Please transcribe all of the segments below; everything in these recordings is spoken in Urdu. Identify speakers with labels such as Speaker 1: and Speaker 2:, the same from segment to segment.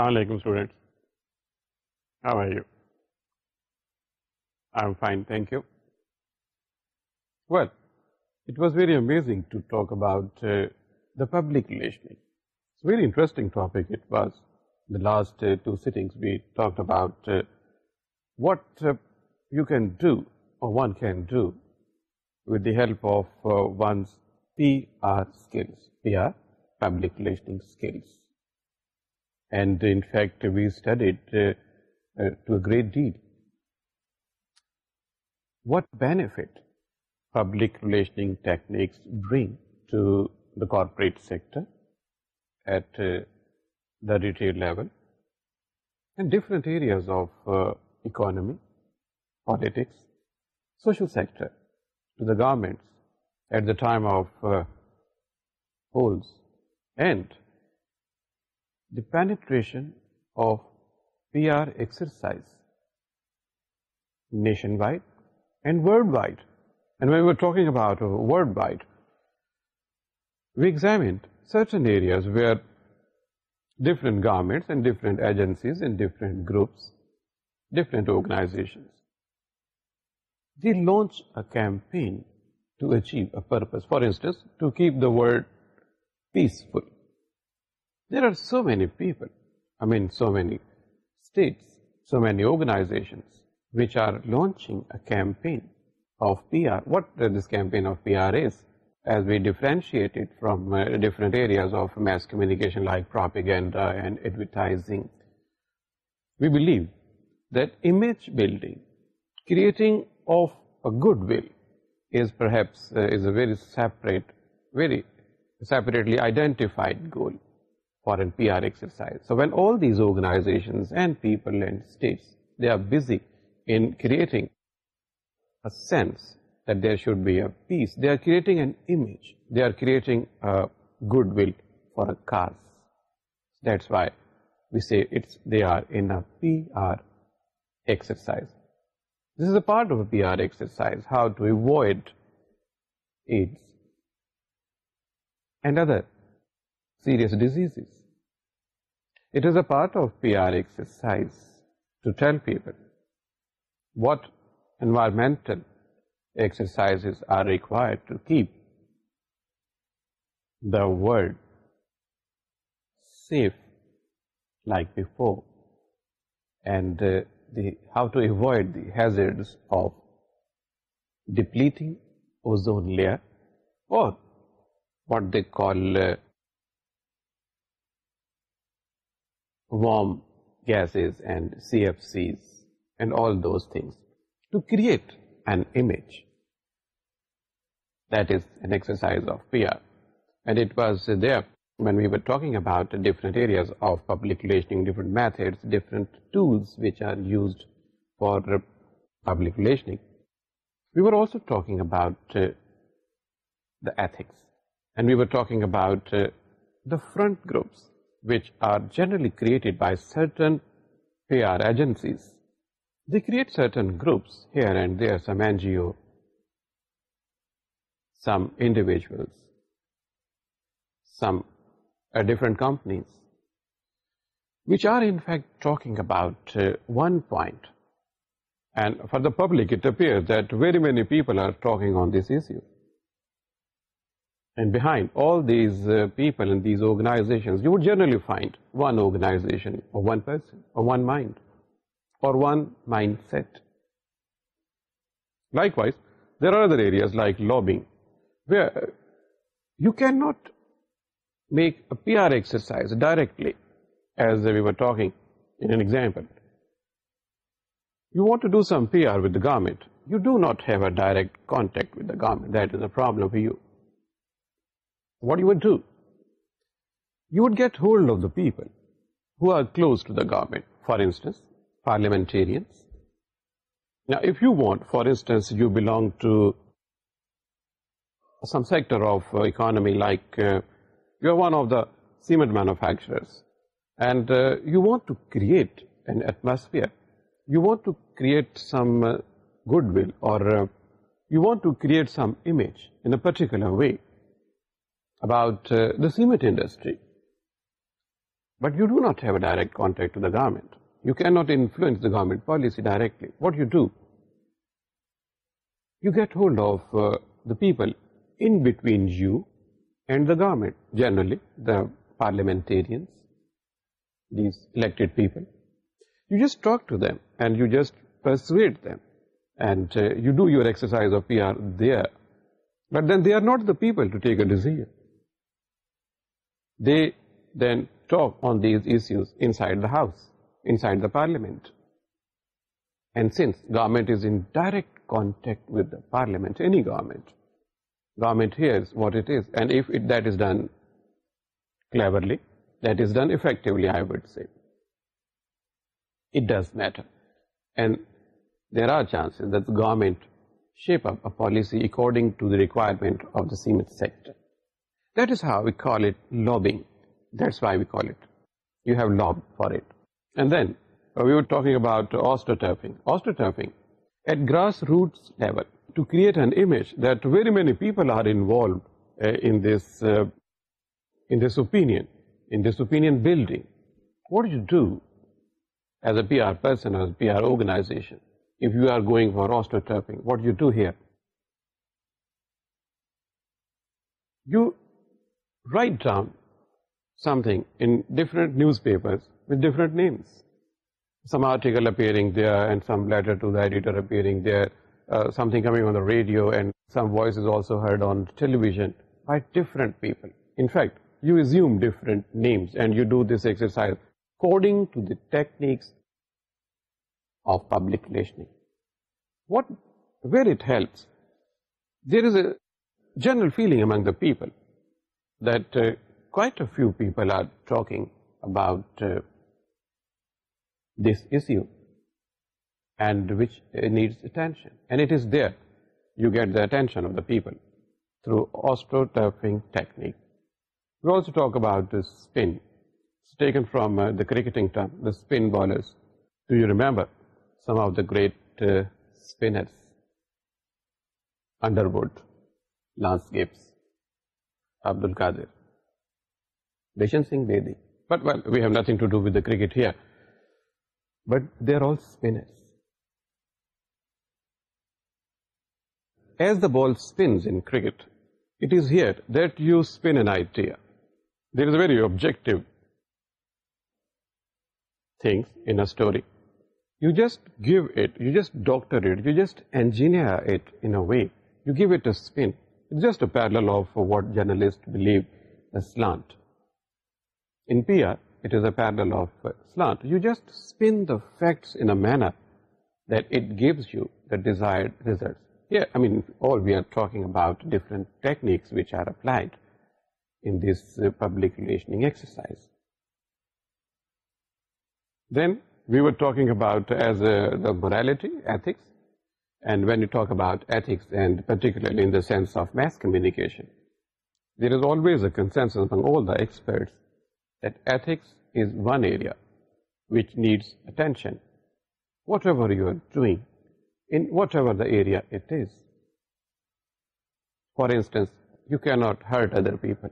Speaker 1: Assalamualaikum students, how are you? I am fine, thank you. Well, it was very amazing to talk about uh, the public relationing. It's a very interesting topic it was. The last uh, two sittings we talked about uh, what you can do or one can do with the help of one's PR skills, PR public relationing skills. And in fact, we studied uh, uh, to a great deal. What benefit public relationing techniques bring to the corporate sector at uh, the retail level and different areas of economy, politics, social sector, to the governments at the time of polls and petition of P R exercise nationwide and wide wide ویگزنٹ government different agencies groups different organisation the launch a campaigns to keep the peaceful there are so many people so many state so many organisation which are launch be differentiate from different میسنگائزنگ we believe دنڈنگ creating of goal is پرہیپسائڈ goal for an PR exercise. So when all these organizations and people and states, they are busy in creating a sense that there should be a peace, they are creating an image, they are creating a goodwill for a cause. That's why we say it's they are in a PR exercise. This is a part of a PR exercise, how to avoid AIDS and other serious diseases. It is a part of PR exercise to tell people what environmental exercises are required to keep the world safe like before, and uh, how to avoid the hazards of depleting ozone layer, or what they call uh, warm gases C F Cs all those thing کریٹرسائز P order whatever different public method to used for public talk talk about different groups create certain groups some different companies which are in فیکٹاک about one point and for the public it appear that very many people are talk on this issue and behind all these people and these organisation you would generally find one آرگنائزیشنڈ اور government you do not have a direct contact with the government this problem of you what you would do? You would get hold of the people who are close to the government, for instance, parliamentarians. Now, if you want, for instance, you belong to some sector of uh, economy, like uh, you're one of the cement manufacturers, and uh, you want to create an atmosphere, you want to create some goodwill, or you want to create some image in a particular way about uh, the cement industry. But you do not have a direct contact to the government. You cannot influence the government policy directly. What you do? You get hold of uh, the people in between you and the government, generally the parliamentarians, these elected people. You just talk to them and you just persuade them, and uh, you do your exercise of PR there. But then they are not the people to take a decision. Then talk on these and the house and the parliament since government contact with any government government is normally then wait does matter and there are chances that government shape up policy according to the requirement of the cement sector that is how we call it لگ that is why we call it you have lobby for it and then we you talk about us opinion building what you do as a P R person as P R organisation for her turfing what you do here you write down something in different newspapers with different names. Some article appearing there and some letter to the editor appearing there, uh, something coming on the radio and some voices also heard on television by different people. In fact, you assume different names and you do this exercise according to the techniques of public relationing. Where it helps, there is a general feeling among the people few people are talk about this and which incident is to get the attention of the people through آسٹو turfing technique we also talk about from the cricketing to you remember some of the greater would لانس gaps Alqadir Bishan Singh but well we've nothing but they are all as the ball spinned then I'd there is a very just give it just doctor way you give a spin just پیرانٹ گیب result about as morality ethics and when you talk about ethics there is always attention with ایوریا it is for instance you can not hurt other people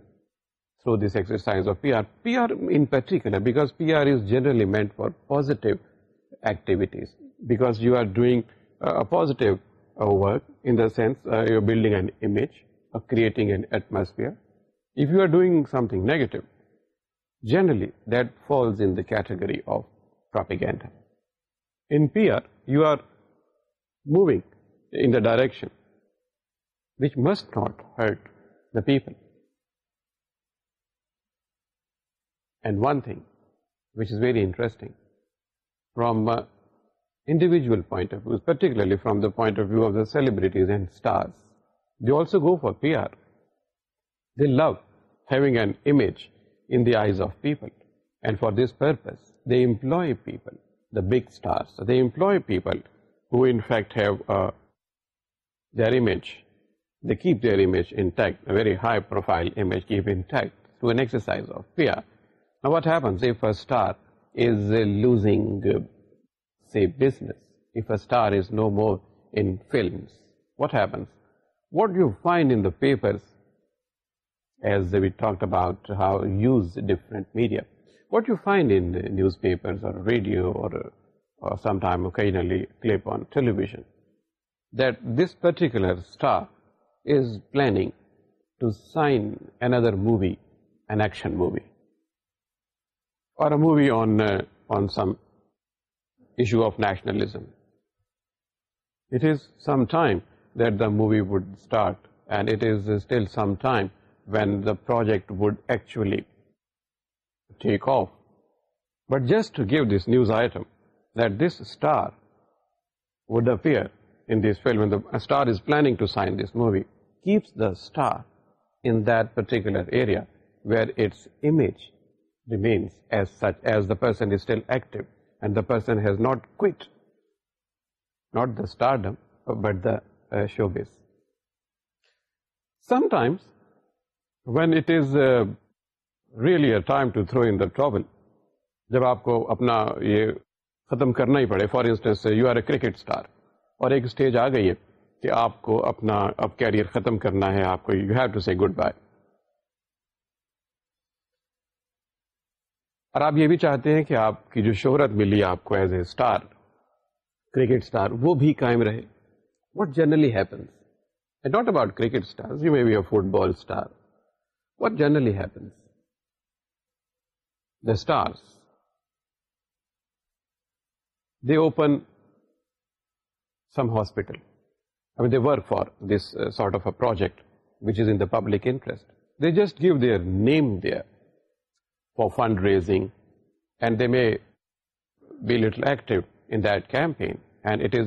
Speaker 1: so دسائز P R is generally meant for positive activities because you are doing a positive uh, work in the sense uh, you're building an image or uh, creating an atmosphere. If you are doing something negative, generally that falls in the category of propaganda. In PR, you are moving in the direction which must not hurt the people. And one thing which is very interesting, from لی from the point celebrities and they go for P R they love he eyes of پیپلوئپلوڈل keep their high profile say, business, if a star is no more in films, what happens? What you find in the papers, as we talked about how use different media, what you find in the newspapers or radio or sometime occasionally clip on television, that this particular star is planning to sign another movie, an action movie, or a movie on uh, some movie would start and it still when the project actually take off but just give this news item this star where star is planning to sign this movie keeps the star in particular area where it's imagined as such as the person is still active and the person has not go stardom but the show biz some times when it is really to through in travel جب آپ کو اپنا یہ ختم کرنا ہی پڑے for instance you are a cricket star اور ایک اسٹیج آ گئی ہے کہ آپ کو اپنا اب کیریئر ختم کرنا ہے آپ کو you have to say goodbye اور آپ یہ بھی چاہتے ہیں کہ آپ کی جو شہرت ملی آپ کو as a star cricket star وہ بھی قائم رہے what generally happens not about cricket star you may be a football star what generally happens the stars they open some hospital they work for this sort of a project which is in the public interest they just give their name there for fund raising and they میں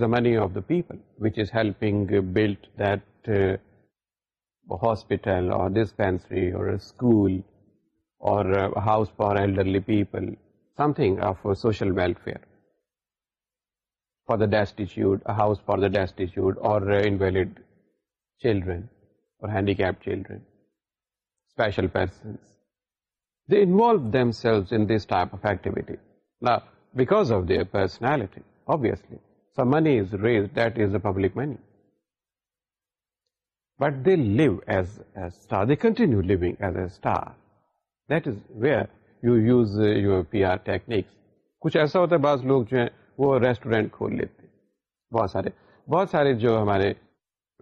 Speaker 1: many of the people which is helping built the hospital school اور house for ایلرلی people something of social welfare for the destitute house for the destitute اور handicap children involve سیلیکس of their personality some money money but they love ایزار they continue Liz a star that is where you use you P R techniques کچھ ایسا ہوتا ہے بعض لوگ جو ہیں وہ ریسٹورینٹ کھول لیتے بہت سارے بہت سارے جو ہمارے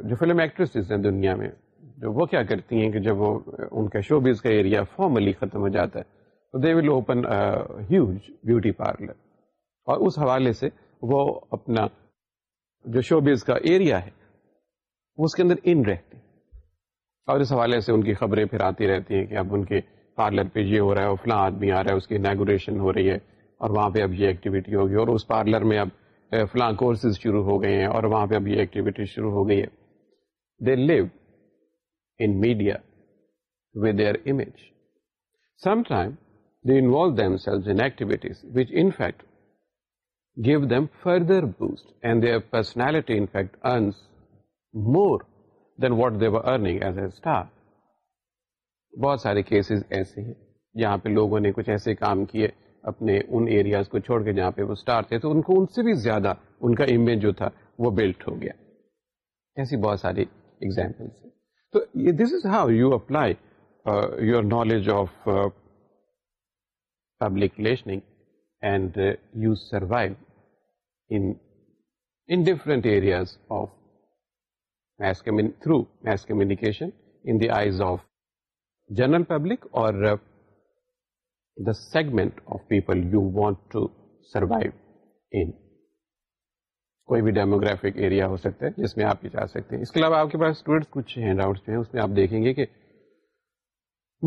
Speaker 1: جو فلم ایکٹریس ہیں دنیا میں جو وہ کیا کرتی ہیں کہ جب وہ ان کا شوبیز کا ایریا فارملی ختم ہو جاتا ہے تو they will open huge beauty parlour اور اس حوالے سے وہ اپنا جو شوبیز کا ایریا ہے وہ اس کے اندر ان رہتی اور اس حوالے سے ان کی خبریں پھر آتی رہتی ہیں کہ اب ان کے پارلر پہ یہ ہو رہا ہے اور فلاں آدمی آ رہا ہے اس کی انیگوریشن ہو رہی ہے اور وہاں پہ اب یہ ایکٹیویٹی ہوگی اور اس پارلر میں اب فلاں کورسز شروع ہو گئے ہیں اور وہاں پہ اب یہ ایکٹیویٹی شروع ہو گئی ہے they leave media they were give as further star. بہت سارے کیسز ایسے ہیں جہاں پہ لوگوں نے کچھ ایسے کام کیے اپنے ان ایریاز کو چھوڑ کے جہاں پہ وہ اسٹار تھے تو ان کو ان سے بھی زیادہ ان کا امیج جو تھا وہ بلٹ ہو گیا ایسی بہت ساری ایگزامپلس ہیں So this is how you apply uh, your knowledge of uh, public relationing, and uh, you survive in different areas of mass through mass communication in the eyes of general public or the segment of people you want to survive in. کوئی بھی ڈیموگرافک ایریا ہو سکتا ہے جس میں آپ یہ جا سکتے ہیں اس کے علاوہ آپ کے پاس کچھ ہینڈ جو ہیں اس میں آپ دیکھیں گے کہ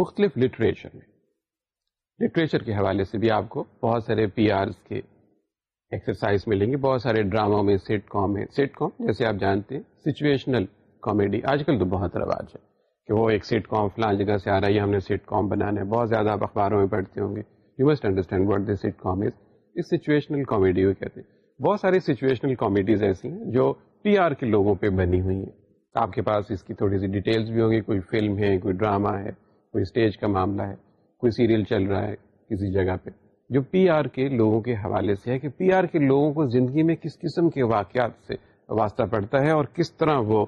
Speaker 1: مختلف لٹریچر میں لٹریچر کے حوالے سے بھی آپ کو بہت سارے پی آرز کے ایکسرسائز ملیں گے بہت سارے ڈراموں میں سیٹ کام میں سیٹ کام جیسے آپ جانتے ہیں سچویشنل کامیڈی آج کل تو بہت رواج ہے کہ وہ ایک سیٹ کام فلان جگہ سے آ رہا ہے ہم نے سیٹ کام بنانا ہے بہت زیادہ آپ اخباروں میں پڑھتے ہوں گے you must understand this sitcom is us situational comedy کو کہتے ہیں بہت ساری سچویشنل کامیڈیز ایسی ہیں جو پی آر کے لوگوں پہ بنی ہوئی ہیں آپ کے پاس اس کی تھوڑی سی ڈیٹیلز بھی ہوں گی کوئی فلم ہے کوئی ڈرامہ ہے کوئی اسٹیج کا معاملہ ہے کوئی سیریل چل رہا ہے کسی جگہ پہ جو پی آر کے لوگوں کے حوالے سے ہے کہ پی آر کے لوگوں کو زندگی میں کس قسم کے واقعات سے واسطہ پڑتا ہے اور کس طرح وہ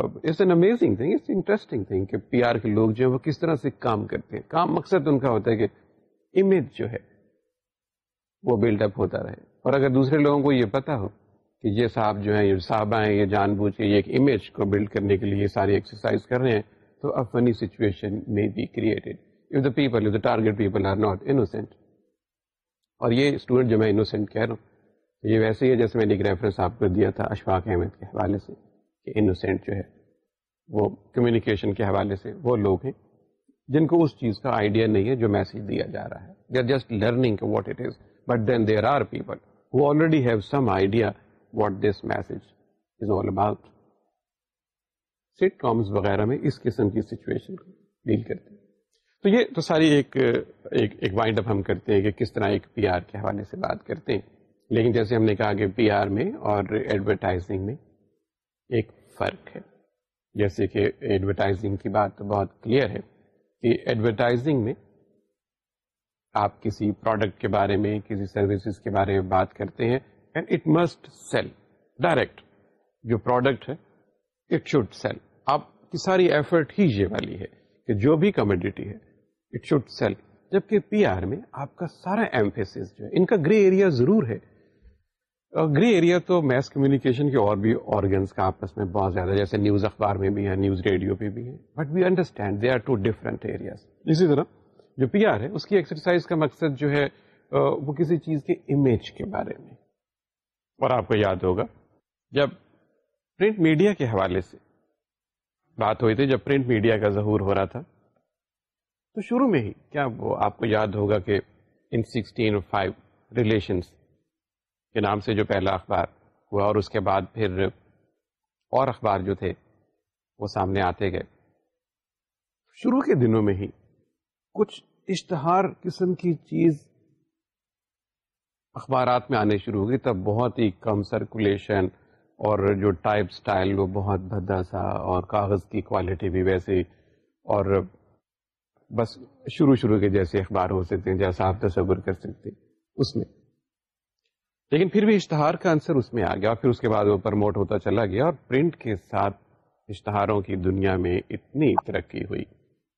Speaker 1: it's an amazing thing it's interesting thing کہ پی آر کے لوگ جو ہیں وہ کس طرح سے کام کرتے ہیں کام مقصد ان کا ہوتا ہے کہ امیج جو ہے وہ بلڈ اپ ہوتا رہے اور اگر دوسرے لوگوں کو یہ پتا ہو کہ یہ صاحب جو ہیں یہ صاحبہ ہیں یہ جان بوجھ کے یہ ایک امیج کو بلڈ کرنے کے لیے ساری ایکسرسائز کر رہے ہیں تو اے فنی سچویشن میں target people are not innocent اور یہ اسٹوڈنٹ جو میں انوسینٹ کہہ رہا ہوں یہ ویسے ہی ہے جیسے میں نے ایک ریفرنس آپ کو دیا تھا اشفاق احمد کے حوالے سے کہ انوسینٹ جو ہے وہ کمیونیکیشن کے حوالے سے وہ لوگ ہیں جن کو اس چیز کا آئیڈیا نہیں ہے جو میسج دیا جا رہا ہے they are just learning what it is but then there are people who already have some idea what this message is all about. Sitcoms وغیرہ میں اس قسم کی سچویشن کو ڈیل کرتے ہیں تو یہ تو ساری ایک ایک وائنڈ اپ ہم کرتے ہیں کہ کس طرح ایک پی آر کے حوالے سے بات کرتے ہیں لیکن جیسے ہم نے کہا کہ پی آر میں اور ایڈورٹائزنگ میں ایک فرق ہے جیسے کہ ایڈورٹائزنگ کی بات تو بہت کلیئر ہے کہ ایڈورٹائزنگ میں آپ کسی پروڈکٹ کے بارے میں کسی سروسز کے بارے میں بات کرتے ہیں and it must sell direct جو پروڈکٹ ہے اٹ شوڈ سیل آپ کی ساری ایفرٹ ہی یہ والی ہے کہ جو بھی کمیڈیٹی ہے اٹ شوڈ سیل جبکہ پی آر میں آپ کا سارا ایمفیس جو ہے ان کا گرے ایریا ضرور ہے گرے ایریا تو میس کمیونیکیشن کے اور بھی آرگنس کا آپس میں بہت زیادہ جیسے نیوز اخبار میں بھی ہے نیوز ریڈیو پہ بھی ہے but we understand they are two different areas اسی طرح جو پی آر ہے اس کی ایکسرسائز کا مقصد جو ہے وہ کسی چیز کے امیج کے بارے میں اور آپ کو یاد ہوگا جب پرنٹ میڈیا کے حوالے سے بات ہوئی تھی جب پرنٹ میڈیا کا ظہور ہو رہا تھا تو شروع میں ہی کیا وہ آپ کو یاد ہوگا کہ ان سکسٹین فائیو ریلیشنس کے نام سے جو پہلا اخبار ہوا اور اس کے بعد پھر اور اخبار جو تھے وہ سامنے آتے گئے شروع کے دنوں میں ہی کچھ اشتہار قسم کی چیز اخبارات میں آنے شروع ہو گئی تب بہت ہی کم سرکولیشن اور جو ٹائپ سٹائل وہ بہت بھدا سا اور کاغذ کی کوالٹی بھی ویسی اور بس شروع شروع کے جیسے اخبار ہو سکتے ہیں جیسا آپ تصور کر سکتے ہیں اس میں لیکن پھر بھی اشتہار کا آنسر اس میں آ گیا اور پھر اس کے بعد وہ پرموٹ ہوتا چلا گیا اور پرنٹ کے ساتھ اشتہاروں کی دنیا میں اتنی ترقی ہوئی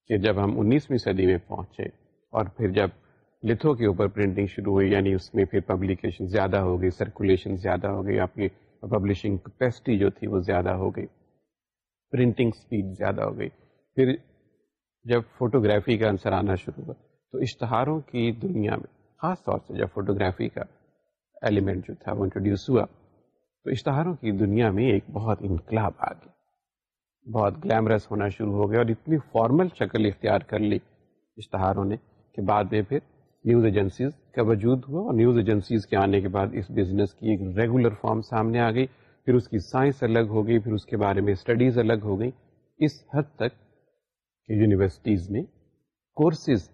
Speaker 1: کہ جب ہم انیسویں صدی میں پہنچے اور پھر جب لتھوں کے اوپر پرنٹنگ شروع ہوئی یعنی اس میں پھر پبلیکیشن زیادہ ہو گئی سرکولیشن زیادہ ہو گئی آپ کی پبلشنگ کیپیسٹی جو تھی وہ زیادہ ہو گئی پرنٹنگ اسپیڈ زیادہ ہو گئی پھر جب فوٹوگرافی کا انصر آنا شروع ہوا تو اشتہاروں کی دنیا میں خاص طور سے جب فوٹوگرافی کا ایلیمنٹ جو تھا وہ انٹروڈیوس ہوا تو اشتہاروں کی دنیا میں ایک بہت انقلاب آ گیا بہت گلیمرس ہونا شروع ہو گیا اور اتنی فارمل شکل اختیار کر لی اشتہاروں نے کہ بعد میں پھر نیوز ایجنسیز کا وجود ہوا اور نیوز ایجنسیز کے آنے کے بعد اس بزنس کی ایک ریگولر فارم سامنے آ گئی پھر اس کی سائنس الگ ہو گئی پھر اس کے بارے میں اسٹڈیز الگ ہو گئیں اس حد تک کہ یونیورسٹیز میں کورسز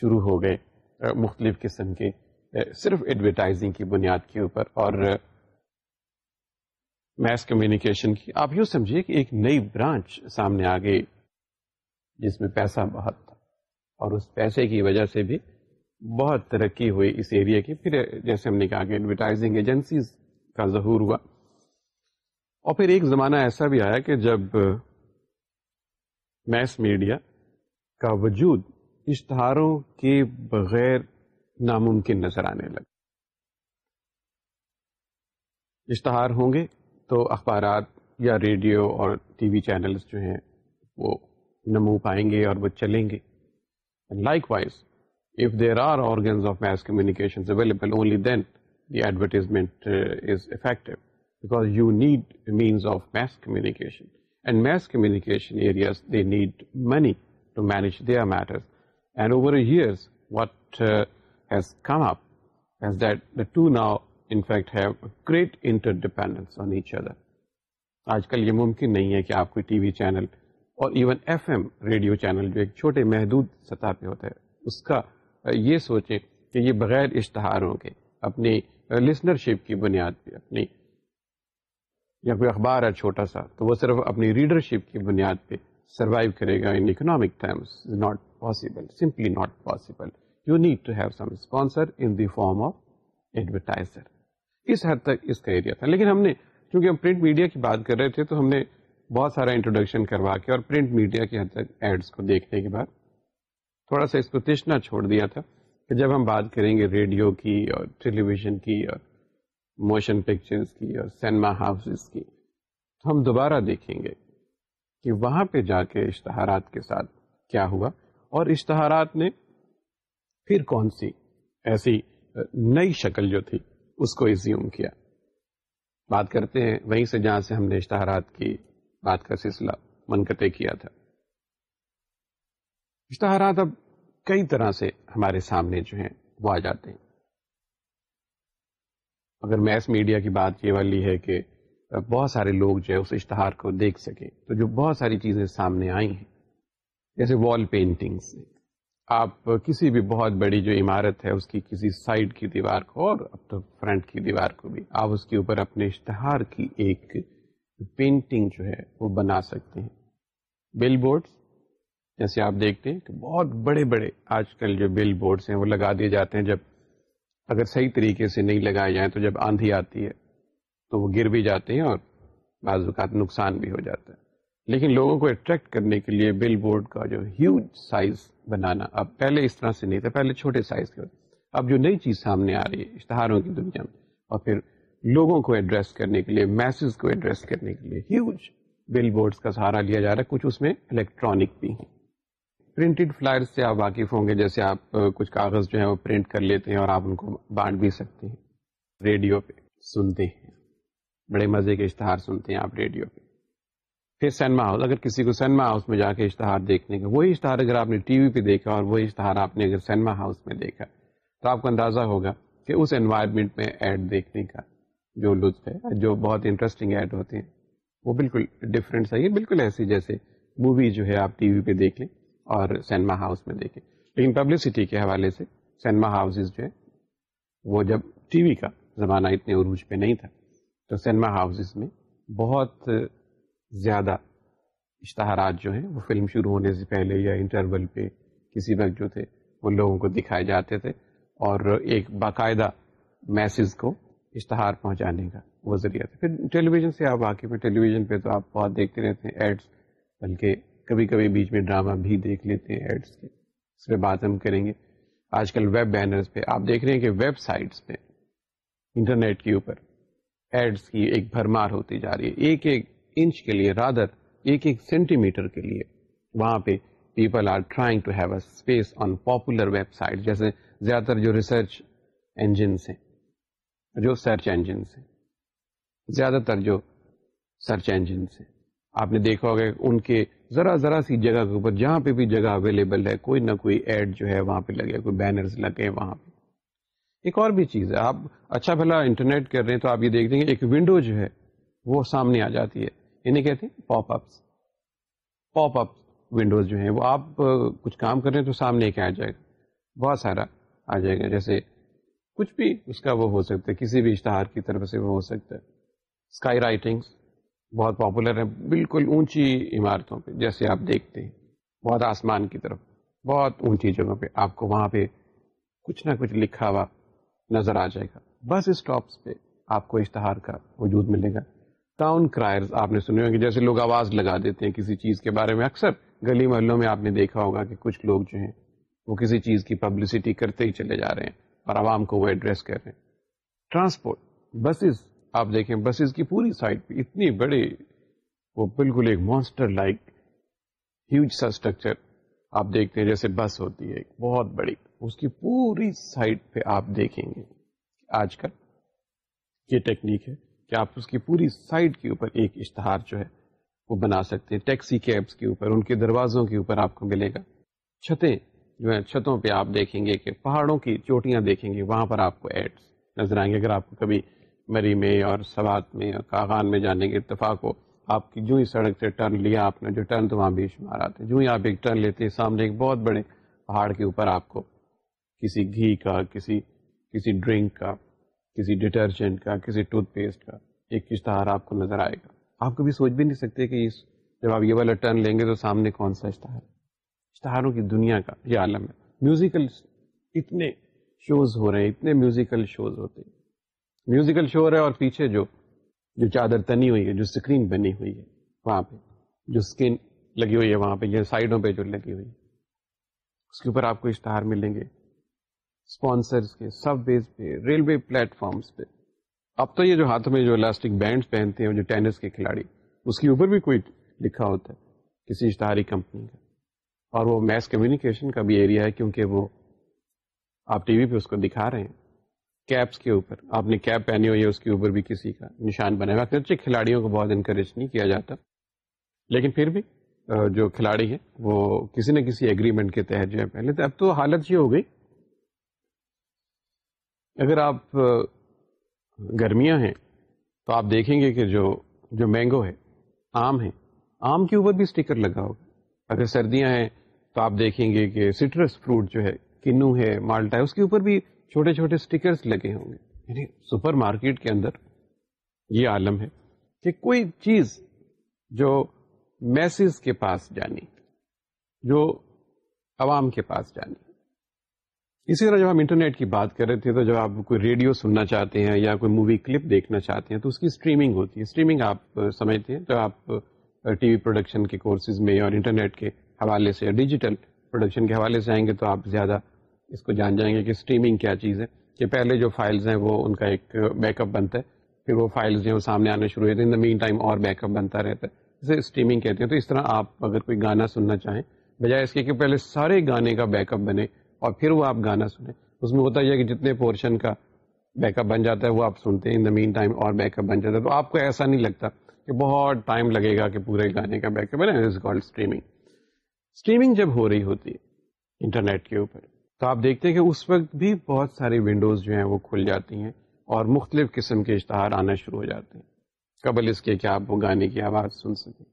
Speaker 1: شروع ہو گئے مختلف قسم کے صرف ایڈورٹائزنگ کی بنیاد کے اوپر اور میس کمیونیکیشن کی آپ یوں سمجھیے کہ ایک نئی برانچ سامنے آ گئی جس میں پیسہ بہت تھا اور اس پیسے کی وجہ سے بھی بہت ترقی ہوئی اس ایریا کی پھر جیسے ہم نے کہا کہ ایڈورٹائزنگ ایجنسیز کا ظہور ہوا اور پھر ایک زمانہ ایسا بھی آیا کہ جب میس میڈیا کا وجود اشتہاروں کے بغیر ناممکن نظر آنے لگا اشتہار ہوں گے تو اخبارات یا ریڈیو اور ٹی وی چینلز جو ہیں وہ نمو پائیں گے اور وہ چلیں گے like wise if there are organs of mass communication available only then the advertisement effective because you need means of mass communication what come up in fact have great interdependence on each other آج کل یہ ممکن نہیں ہے کہ آپ کوئی ٹی وی چینل اور even F M radio channel جو ایک چھوٹے محدود سطح پہ ہوتا ہے اس کا یہ سوچیں کہ یہ بغیر اشتہاروں کے اپنی لسنرشپ کی بنیاد پہ اپنی یا کوئی اخبار ہے چھوٹا سا تو وہ صرف اپنی ریڈرشپ کی بنیاد پہ سروائیو کرے گا in economic times not possible simply not possible you need to have some sponsor in the form of advertiser حد تک اس کا ایریا تھا لیکن ہم نے چونکہ ہم پرنٹ میڈیا کی بات کر رہے تھے تو ہم نے بہت سارا انٹروڈکشن کروا کے اور پرنٹ میڈیا کے دیکھنے کے بعد تھوڑا سا اس کو تشنا چھوڑ دیا تھا کہ جب ہم بات کریں گے ریڈیو کی اور ٹیلی ویژن کی اور موشن پکچرز کی اور سینما ہاؤسز کی تو ہم دوبارہ دیکھیں گے کہ وہاں پہ جا کے اشتہارات کے ساتھ کیا ہوا اور اشتہارات نے پھر کون سی ایسی نئی شکل جو تھی اس کو ایزیوم کیا بات کرتے ہیں وہیں سے جہاں سے ہم نے اشتہارات کی بات کا سلسلہ منقطع کیا تھا اشتہارات اب کئی طرح سے ہمارے سامنے جو ہیں وہ آ جاتے ہیں اگر میس میڈیا کی بات یہ والی ہے کہ بہت سارے لوگ جو ہے اس اشتہار کو دیکھ سکیں تو جو بہت ساری چیزیں سامنے آئی ہیں جیسے وال پینٹنگس آپ کسی بھی بہت بڑی جو عمارت ہے اس کی کسی سائڈ کی دیوار کو اور اب تو فرنٹ کی دیوار کو بھی آپ اس کے اوپر اپنے اشتہار کی ایک پینٹنگ جو ہے وہ بنا سکتے ہیں بل بورڈس جیسے آپ دیکھتے ہیں کہ بہت بڑے بڑے آج کل جو بل بورڈس ہیں وہ لگا دیے جاتے ہیں جب اگر صحیح طریقے سے نہیں لگائے جائیں تو جب آندھی آتی ہے تو وہ گر بھی جاتے ہیں اور بعض اوقات نقصان بھی ہو جاتا ہے لیکن لوگوں کو اٹریکٹ کرنے کے لیے بل بورڈ کا جو ہیوج سائز بنانا اب پہلے اس طرح سے نہیں تھا پہلے چھوٹے سائز کے اب جو نئی چیز سامنے آ رہی ہے اشتہاروں کی دنیا میں اور پھر لوگوں کو ایڈریس کرنے کے لیے میسج کو ایڈریس کرنے کے لیے ہیوج بل بورڈ کا سہارا لیا جا رہا ہے کچھ اس میں الیکٹرانک بھی ہیں پرنٹڈ فلائر سے آپ واقف ہوں گے جیسے آپ کچھ کاغذ جو ہیں وہ پرنٹ کر لیتے ہیں اور آپ ان کو بانٹ بھی سکتے ہیں ریڈیو پہ سنتے ہیں بڑے مزے کے اشتہار سنتے ہیں آپ ریڈیو پہ پھر سینما ہاؤس اگر کسی کو سینما ہاؤس میں جا کے اشتہار دیکھنے کا وہی اشتہار اگر آپ نے ٹی وی پہ دیکھا اور وہی اشتہار آپ نے اگر سینما ہاؤس میں دیکھا تو آپ کو اندازہ ہوگا کہ اس انوائرمنٹ میں ایڈ دیکھنے کا جو لطف ہے جو بہت انٹرسٹنگ ایڈ ہوتے ہیں وہ بالکل ڈفرینٹ صحیح ہے بالکل ایسی جیسے مووی جو ہے آپ ٹی وی پہ دیکھ لیں اور سینما ہاؤس میں دیکھیں لیکن پبلسٹی کے حوالے سے سینما ہاؤسز جو ہے وہ جب ٹی وی کا زمانہ اتنے عروج پہ نہیں تھا تو سینما ہاؤسز میں بہت زیادہ اشتہارات جو ہیں وہ فلم شروع ہونے سے پہلے یا انٹرول پہ کسی وقت جو تھے وہ لوگوں کو دکھائے جاتے تھے اور ایک باقاعدہ میسج کو اشتہار پہنچانے کا وہ ذریعہ تھا پھر ٹیلی ویژن سے آپ واقعی میں ٹیلی ویژن پہ تو آپ بہت دیکھتے رہتے ہیں ایڈس بلکہ کبھی کبھی بیچ میں ڈرامہ بھی دیکھ لیتے ہیں ایڈس کے اس پہ بات ہم کریں گے آج کل ویب بینرز پہ آپ دیکھ رہے ہیں کہ ویب سائٹس پہ انٹرنیٹ کے اوپر ایڈس کی ایک بھرمار ہوتی جا رہی ہے ایک ایک انچ کے لیے رادر ایک ایک سینٹی میٹر کے لیے وہاں پہ people are trying to have a space on popular website جیسے زیادہ تر جو ریسرچ انجنس ہیں جو سرچ انجنس ہیں زیادہ تر جو سرچ انجنس ہیں آپ نے دیکھا ہوگا ان کے ذرا ذرا سی جگہ کے اوپر جہاں پہ بھی جگہ اویلیبل ہے کوئی نہ کوئی ایڈ جو ہے وہاں پہ لگے کوئی بینرز لگے وہاں پہ ایک اور بھی چیز ہے آپ اچھا بھلا انٹرنیٹ کر رہے ہیں تو آپ یہ دیکھ دیں گے ایک ونڈو جو ہے وہ سامنے آ جاتی ہے انہیں کہتے ہیں پاپ اپس پاپ اپ ونڈوز جو ہیں وہ آپ کچھ کام کر رہے ہیں تو سامنے ایک آ جائے گا بہت سارا آ جائے گا جیسے کچھ بھی اس کا وہ ہو سکتا ہے کسی بھی اشتہار کی طرف سے وہ ہو سکتا ہے اسکائی رائٹنگس بہت پاپولر ہیں بالکل اونچی عمارتوں پہ جیسے آپ دیکھتے ہیں بہت آسمان کی طرف بہت اونچی جگہوں پہ آپ کو وہاں پہ کچھ نہ کچھ لکھا ہوا نظر آ جائے گا بس اسٹاپس پہ آپ کو اشتہار کا وجود ملے گا ٹاؤن کرائرز آپ نے سنے ہوں گے جیسے لوگ آواز لگا دیتے ہیں کسی چیز کے بارے میں اکثر گلی محلوں میں آپ نے دیکھا ہوگا کہ کچھ لوگ جو ہیں وہ کسی چیز کی پبلسٹی کرتے ہی چلے جا رہے ہیں اور عوام کو وہ ایڈریس کر رہے ہیں ٹرانسپورٹ بسز آپ دیکھیں بسز کی پوری سائٹ پہ اتنی بڑی وہ بالکل ایک مانسٹر لائک ہیوج سا اسٹرکچر آپ دیکھتے ہیں جیسے بس ہوتی ہے بہت بڑی اس کی پوری سائٹ پہ آپ دیکھیں گے آج کل یہ ٹیکنیک ہے کہ آپ اس کی پوری سائٹ کے اوپر ایک اشتہار جو ہے وہ بنا سکتے ہیں ٹیکسی کیبس کے اوپر ان کے دروازوں کے اوپر آپ کو ملے گا چھتیں جو ہیں چھتوں پہ آپ دیکھیں گے کہ پہاڑوں کی چوٹیاں دیکھیں گے وہاں پر آپ کو ایڈس نظر آئیں گے اگر آپ کو کبھی مری میں اور سوات میں اور کاغان میں جانے کے اتفاق ہو آپ کی جو ہی سڑک سے ٹرن لیا آپ نے جو ٹرن تو وہاں بھی شمار آتے جو ہی آپ ایک ٹرن لیتے ہیں سامنے ایک بہت بڑے پہاڑ کے اوپر آپ کو کسی گھی کا کسی کسی ڈرنک کا کسی ڈیٹرجنٹ کا کسی ٹوتھ پیسٹ کا ایک اشتہار آپ کو نظر آئے گا آپ کبھی سوچ بھی نہیں سکتے کہ اس جب آپ یہ والا ٹرن لیں گے تو سامنے کون سا اشتہار اشتہاروں کی دنیا کا یہ عالم ہے میوزیکل اتنے شوز ہو رہے ہیں اتنے میوزیکل شوز ہوتے ہیں میوزیکل شو ہے اور پیچھے جو جو چادر تنی ہوئی ہے جو اسکرین بنی ہوئی ہے وہاں پہ جو اسکرین لگی ہوئی ہے وہاں پہ یا سائڈوں پہ جو لگی ہوئی ہے اس کے اوپر آپ کو اشتہار ملیں گے اسپانسرس کے سب ویز پہ ریلوے پلیٹ فارمس پہ اب تو یہ جو ہاتھ میں جو الاسٹک بینڈ پہنتے ہیں جو ٹینس کے کھلاڑی اس کے اوپر بھی کوئی لکھا ہوتا ہے کسی اشتہاری کمپنی کا اور وہ میس کمیونیکیشن کا بھی ایریا ہے کیونکہ وہ آپ ٹی وی پہ اس کو دکھا رہے ہیں کیپس کے اوپر آپ نے کیپ پہنی ہوئی ہے اس کے اوپر بھی کسی کا نشان بنا ہوا اچھے کھلاڑیوں کو بہت انکریج نہیں کیا جاتا لیکن پھر بھی جو کھلاڑی ہیں وہ کسی نہ کسی ایگریمنٹ کے تحت جو ہے پہلے تو اب تو حالت یہ ہو گئی اگر آپ گرمیاں ہیں تو آپ دیکھیں گے کہ جو جو مینگو ہے آم ہے آم کے اوپر بھی اسٹیکر لگا ہوگا اگر سردیاں ہیں تو آپ دیکھیں گے کہ سٹرس فروٹ جو ہے کنو ہے مالٹا ہے اس کے اوپر بھی چھوٹے چھوٹے اسٹیکرس لگے ہوں گے یعنی سپر مارکیٹ کے اندر یہ عالم ہے کہ کوئی چیز جو میسز کے پاس جانی جو عوام کے پاس جانی اسی طرح جب ہم انٹرنیٹ کی بات کر رہے تھے تو جب آپ کوئی ریڈیو سننا چاہتے ہیں یا کوئی مووی کلپ دیکھنا چاہتے ہیں تو اس کی اسٹریمنگ ہوتی ہے اسٹریمنگ آپ سمجھتے ہیں جب آپ ٹی وی پروڈکشن کے کورسز میں اور انٹرنیٹ کے حوالے سے یا ڈیجیٹل پروڈکشن کے حوالے سے آئیں گے تو آپ زیادہ اس کو جان جائیں گے کہ اسٹریمنگ کیا چیز ہے کہ پہلے جو فائلز ہیں وہ ان کا ایک بیک اپ بنتا ہے پھر وہ فائلز ہیں وہ سامنے آنا شروع ہوتے ہیں ان دا مین ٹائم اور بیک اپ بنتا رہتا ہے جسے اسٹریمنگ کہتے ہیں تو اس طرح آپ اگر کوئی گانا سننا چاہیں بجائے اس کے کہ پہلے سارے گانے کا بیک اپ بنے اور پھر وہ آپ گانا سنیں اس میں ہوتا یہ کہ جتنے پورشن کا بیک اپ بن جاتا ہے وہ آپ سنتے ہیں ان دا مین ٹائم اور بیک اپ بن جاتا ہے تو آپ کو ایسا نہیں لگتا کہ بہت ٹائم لگے گا کہ پورے گانے کا بیک اپ ہے اسٹریمنگ اسٹریمنگ جب ہو رہی ہوتی ہے انٹرنیٹ کے اوپر تو آپ دیکھتے ہیں کہ اس وقت بھی بہت ساری ونڈوز جو ہیں وہ کھل جاتی ہیں اور مختلف قسم کے اشتہار آنا شروع ہو جاتے ہیں قبل اس کے کہ آپ وہ گانے کی آواز سن سکیں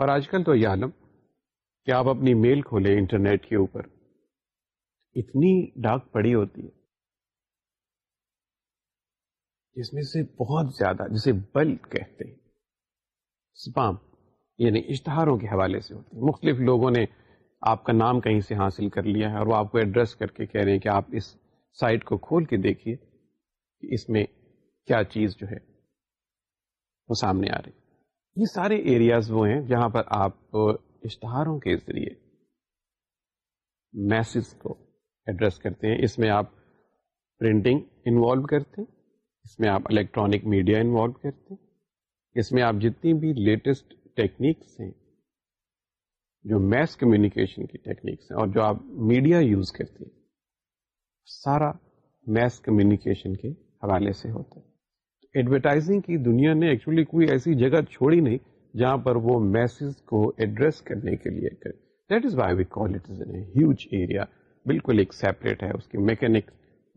Speaker 1: اور آج کل تو یہ عالم کہ آپ اپنی میل کھولیں انٹرنیٹ کے اوپر اتنی ڈاک پڑی ہوتی ہے جس میں سے بہت زیادہ جسے بل کہتے ہیں یعنی اشتہاروں کے حوالے سے ہوتے مختلف لوگوں نے آپ کا نام کہیں سے حاصل کر لیا ہے اور وہ آپ کو ایڈریس کر کے کہہ رہے ہیں کہ آپ اس سائٹ کو کھول کے دیکھیے کہ اس میں کیا چیز جو ہے وہ سامنے آ رہی یہ سارے ایریاز وہ ہیں جہاں پر آپ اشتہاروں کے ذریعے میسج کو ایڈریس کرتے ہیں اس میں آپ پرنٹنگ انوالو کرتے ہیں اس میں آپ الیکٹرانک میڈیا انوالو کرتے ہیں اس میں آپ جتنی بھی لیٹسٹ ٹیکنیکس ہیں جو میس کمیونیکیشن کی ٹیکنیکس ہیں اور جو آپ میڈیا یوز کرتے ہیں سارا میس کمیونیکیشن کے حوالے سے ہوتا ہے ایڈورٹائزنگ کی دنیا نے ایکچولی کوئی ایسی جگہ چھوڑی نہیں جہاں پر وہ میسج کو ایڈریس کرنے کے لیے کرے that is is why we call it huge area بالکل ایک سیپریٹ ہے اس کی میکینک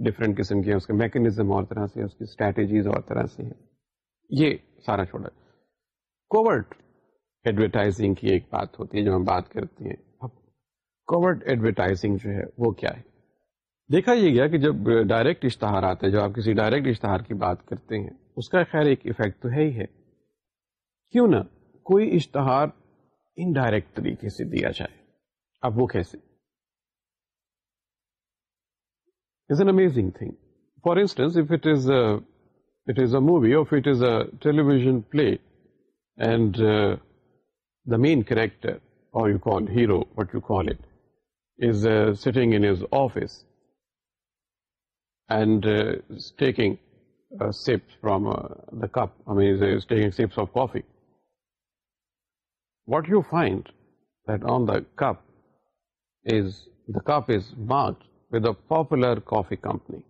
Speaker 1: ڈفرینٹ قسم کے ہیں اس کے میکینزم اور طرح سے اس کی اسٹریٹجیز اور طرح سے ہیں یہ سارا چھوڑا کوورٹ ایڈورٹائزنگ کی ایک بات ہوتی ہے جو ہم بات کرتے ہیں اب کوورٹ ایڈورٹائزنگ جو ہے وہ کیا ہے دیکھا یہ گیا کہ جب ڈائریکٹ اشتہار آتے ہیں جب آپ کسی ڈائریکٹ اشتہار کی بات کرتے ہیں اس کا خیر ایک افیکٹ تو ہے ہی ہے کیوں نہ کوئی اشتہار انڈائریکٹ طریقے سے دیا جائے اب وہ کیسے amazing thing for instance movie اور ٹین پی اینڈ دا مین کریکٹر اور taking sips from the cups of coffee what you find cup is the cup is مار with a popular coffee company.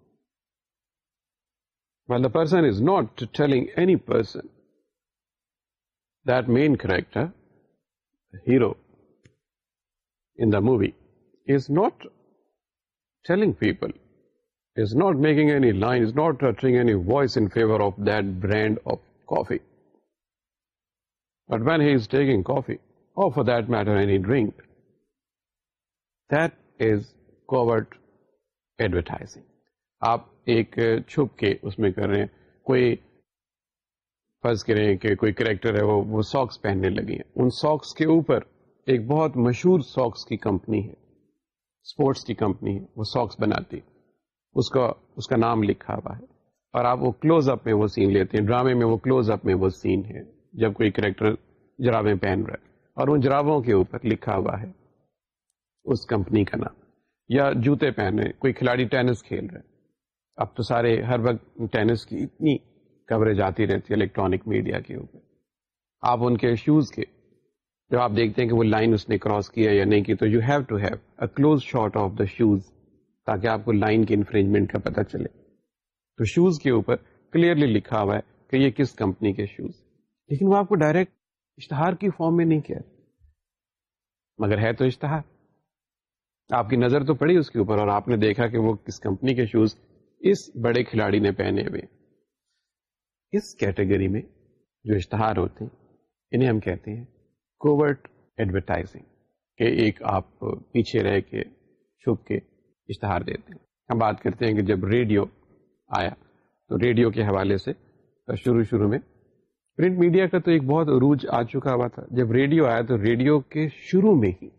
Speaker 1: Well, the person is not telling any person that main character, the hero in the movie, is not telling people, is not making any line, is not uttering any voice in favor of that brand of coffee. But when he is taking coffee, or for that matter any drink, that is covered advertising آپ ایک چھپ کے اس میں کر رہے ہیں کوئی فرض کریں کہ کوئی کریکٹر ہے وہ وہ وہ ساکس ساکس ساکس پہننے ہیں ان کے اوپر ایک بہت مشہور کی کی کمپنی کمپنی ہے ہے اسپورٹس ساکس بناتی اس اس کا کا نام لکھا ہوا ہے اور آپ وہ کلوز اپ میں وہ سین لیتے ہیں ڈرامے میں وہ کلوز اپ میں وہ سین ہے جب کوئی کریکٹر جرابیں پہن رہا ہے اور ان جرابوں کے اوپر لکھا ہوا ہے اس کمپنی کا نام یا جوتے پہنے کوئی کھلاڑی ٹینس کھیل رہے اب تو سارے ہر وقت ٹینس کی اتنی کوریج آتی رہتی ہے الیکٹرانک میڈیا کے اوپر آپ ان کے شوز کے جب آپ دیکھتے ہیں کہ وہ لائن اس نے کراس کیا یا نہیں کی تو you have to have a close shot of the shoes تاکہ آپ کو لائن کے انفرینجمنٹ کا پتہ چلے تو شوز کے اوپر کلیئرلی لکھا ہوا ہے کہ یہ کس کمپنی کے شوز لیکن وہ آپ کو ڈائریکٹ اشتہار کی فارم میں نہیں کیا مگر ہے تو اشتہار آپ کی نظر تو پڑی اس کے اوپر اور آپ نے دیکھا کہ وہ کس کمپنی کے شوز اس بڑے کھلاڑی نے پہنے ہوئے اس کیٹیگری میں جو اشتہار ہوتے ہیں انہیں ہم کہتے ہیں کوورٹ ایڈورٹائزنگ کہ ایک آپ پیچھے رہ کے چھپ کے اشتہار دیتے ہیں ہم بات کرتے ہیں کہ جب ریڈیو آیا تو ریڈیو کے حوالے سے شروع شروع میں پرنٹ میڈیا کا تو ایک بہت عروج آ چکا ہوا تھا جب ریڈیو آیا تو ریڈیو کے شروع میں ہی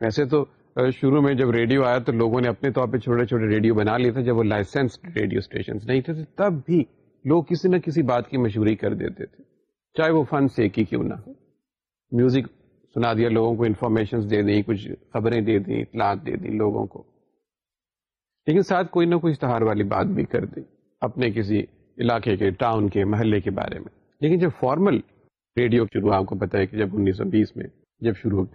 Speaker 1: ویسے تو شروع میں جب ریڈیو آیا تو لوگوں نے اپنے طور پہ چھوٹے چھوٹے ریڈیو بنا لیے تھے جب وہ لائسنس ریڈیو اسٹیشن نہیں تھے تب بھی لوگ کسی نہ کسی بات کی مشہوری کر دیتے تھے چاہے وہ فن ہی کیوں نہ میوزک سنا دیا لوگوں کو انفارمیشن دے دیں کچھ خبریں دے دیں اطلاعات دے دیں لوگوں کو لیکن ساتھ کوئی نہ کوئی اشتہار والی بات بھی کر دی اپنے کسی علاقے کے ٹاؤن کے محلے کے بارے میں لیکن جب فارمل ریڈیو شروع آپ کو پتا ہے کہ جب انیس سو بیس میں جب شروع ہو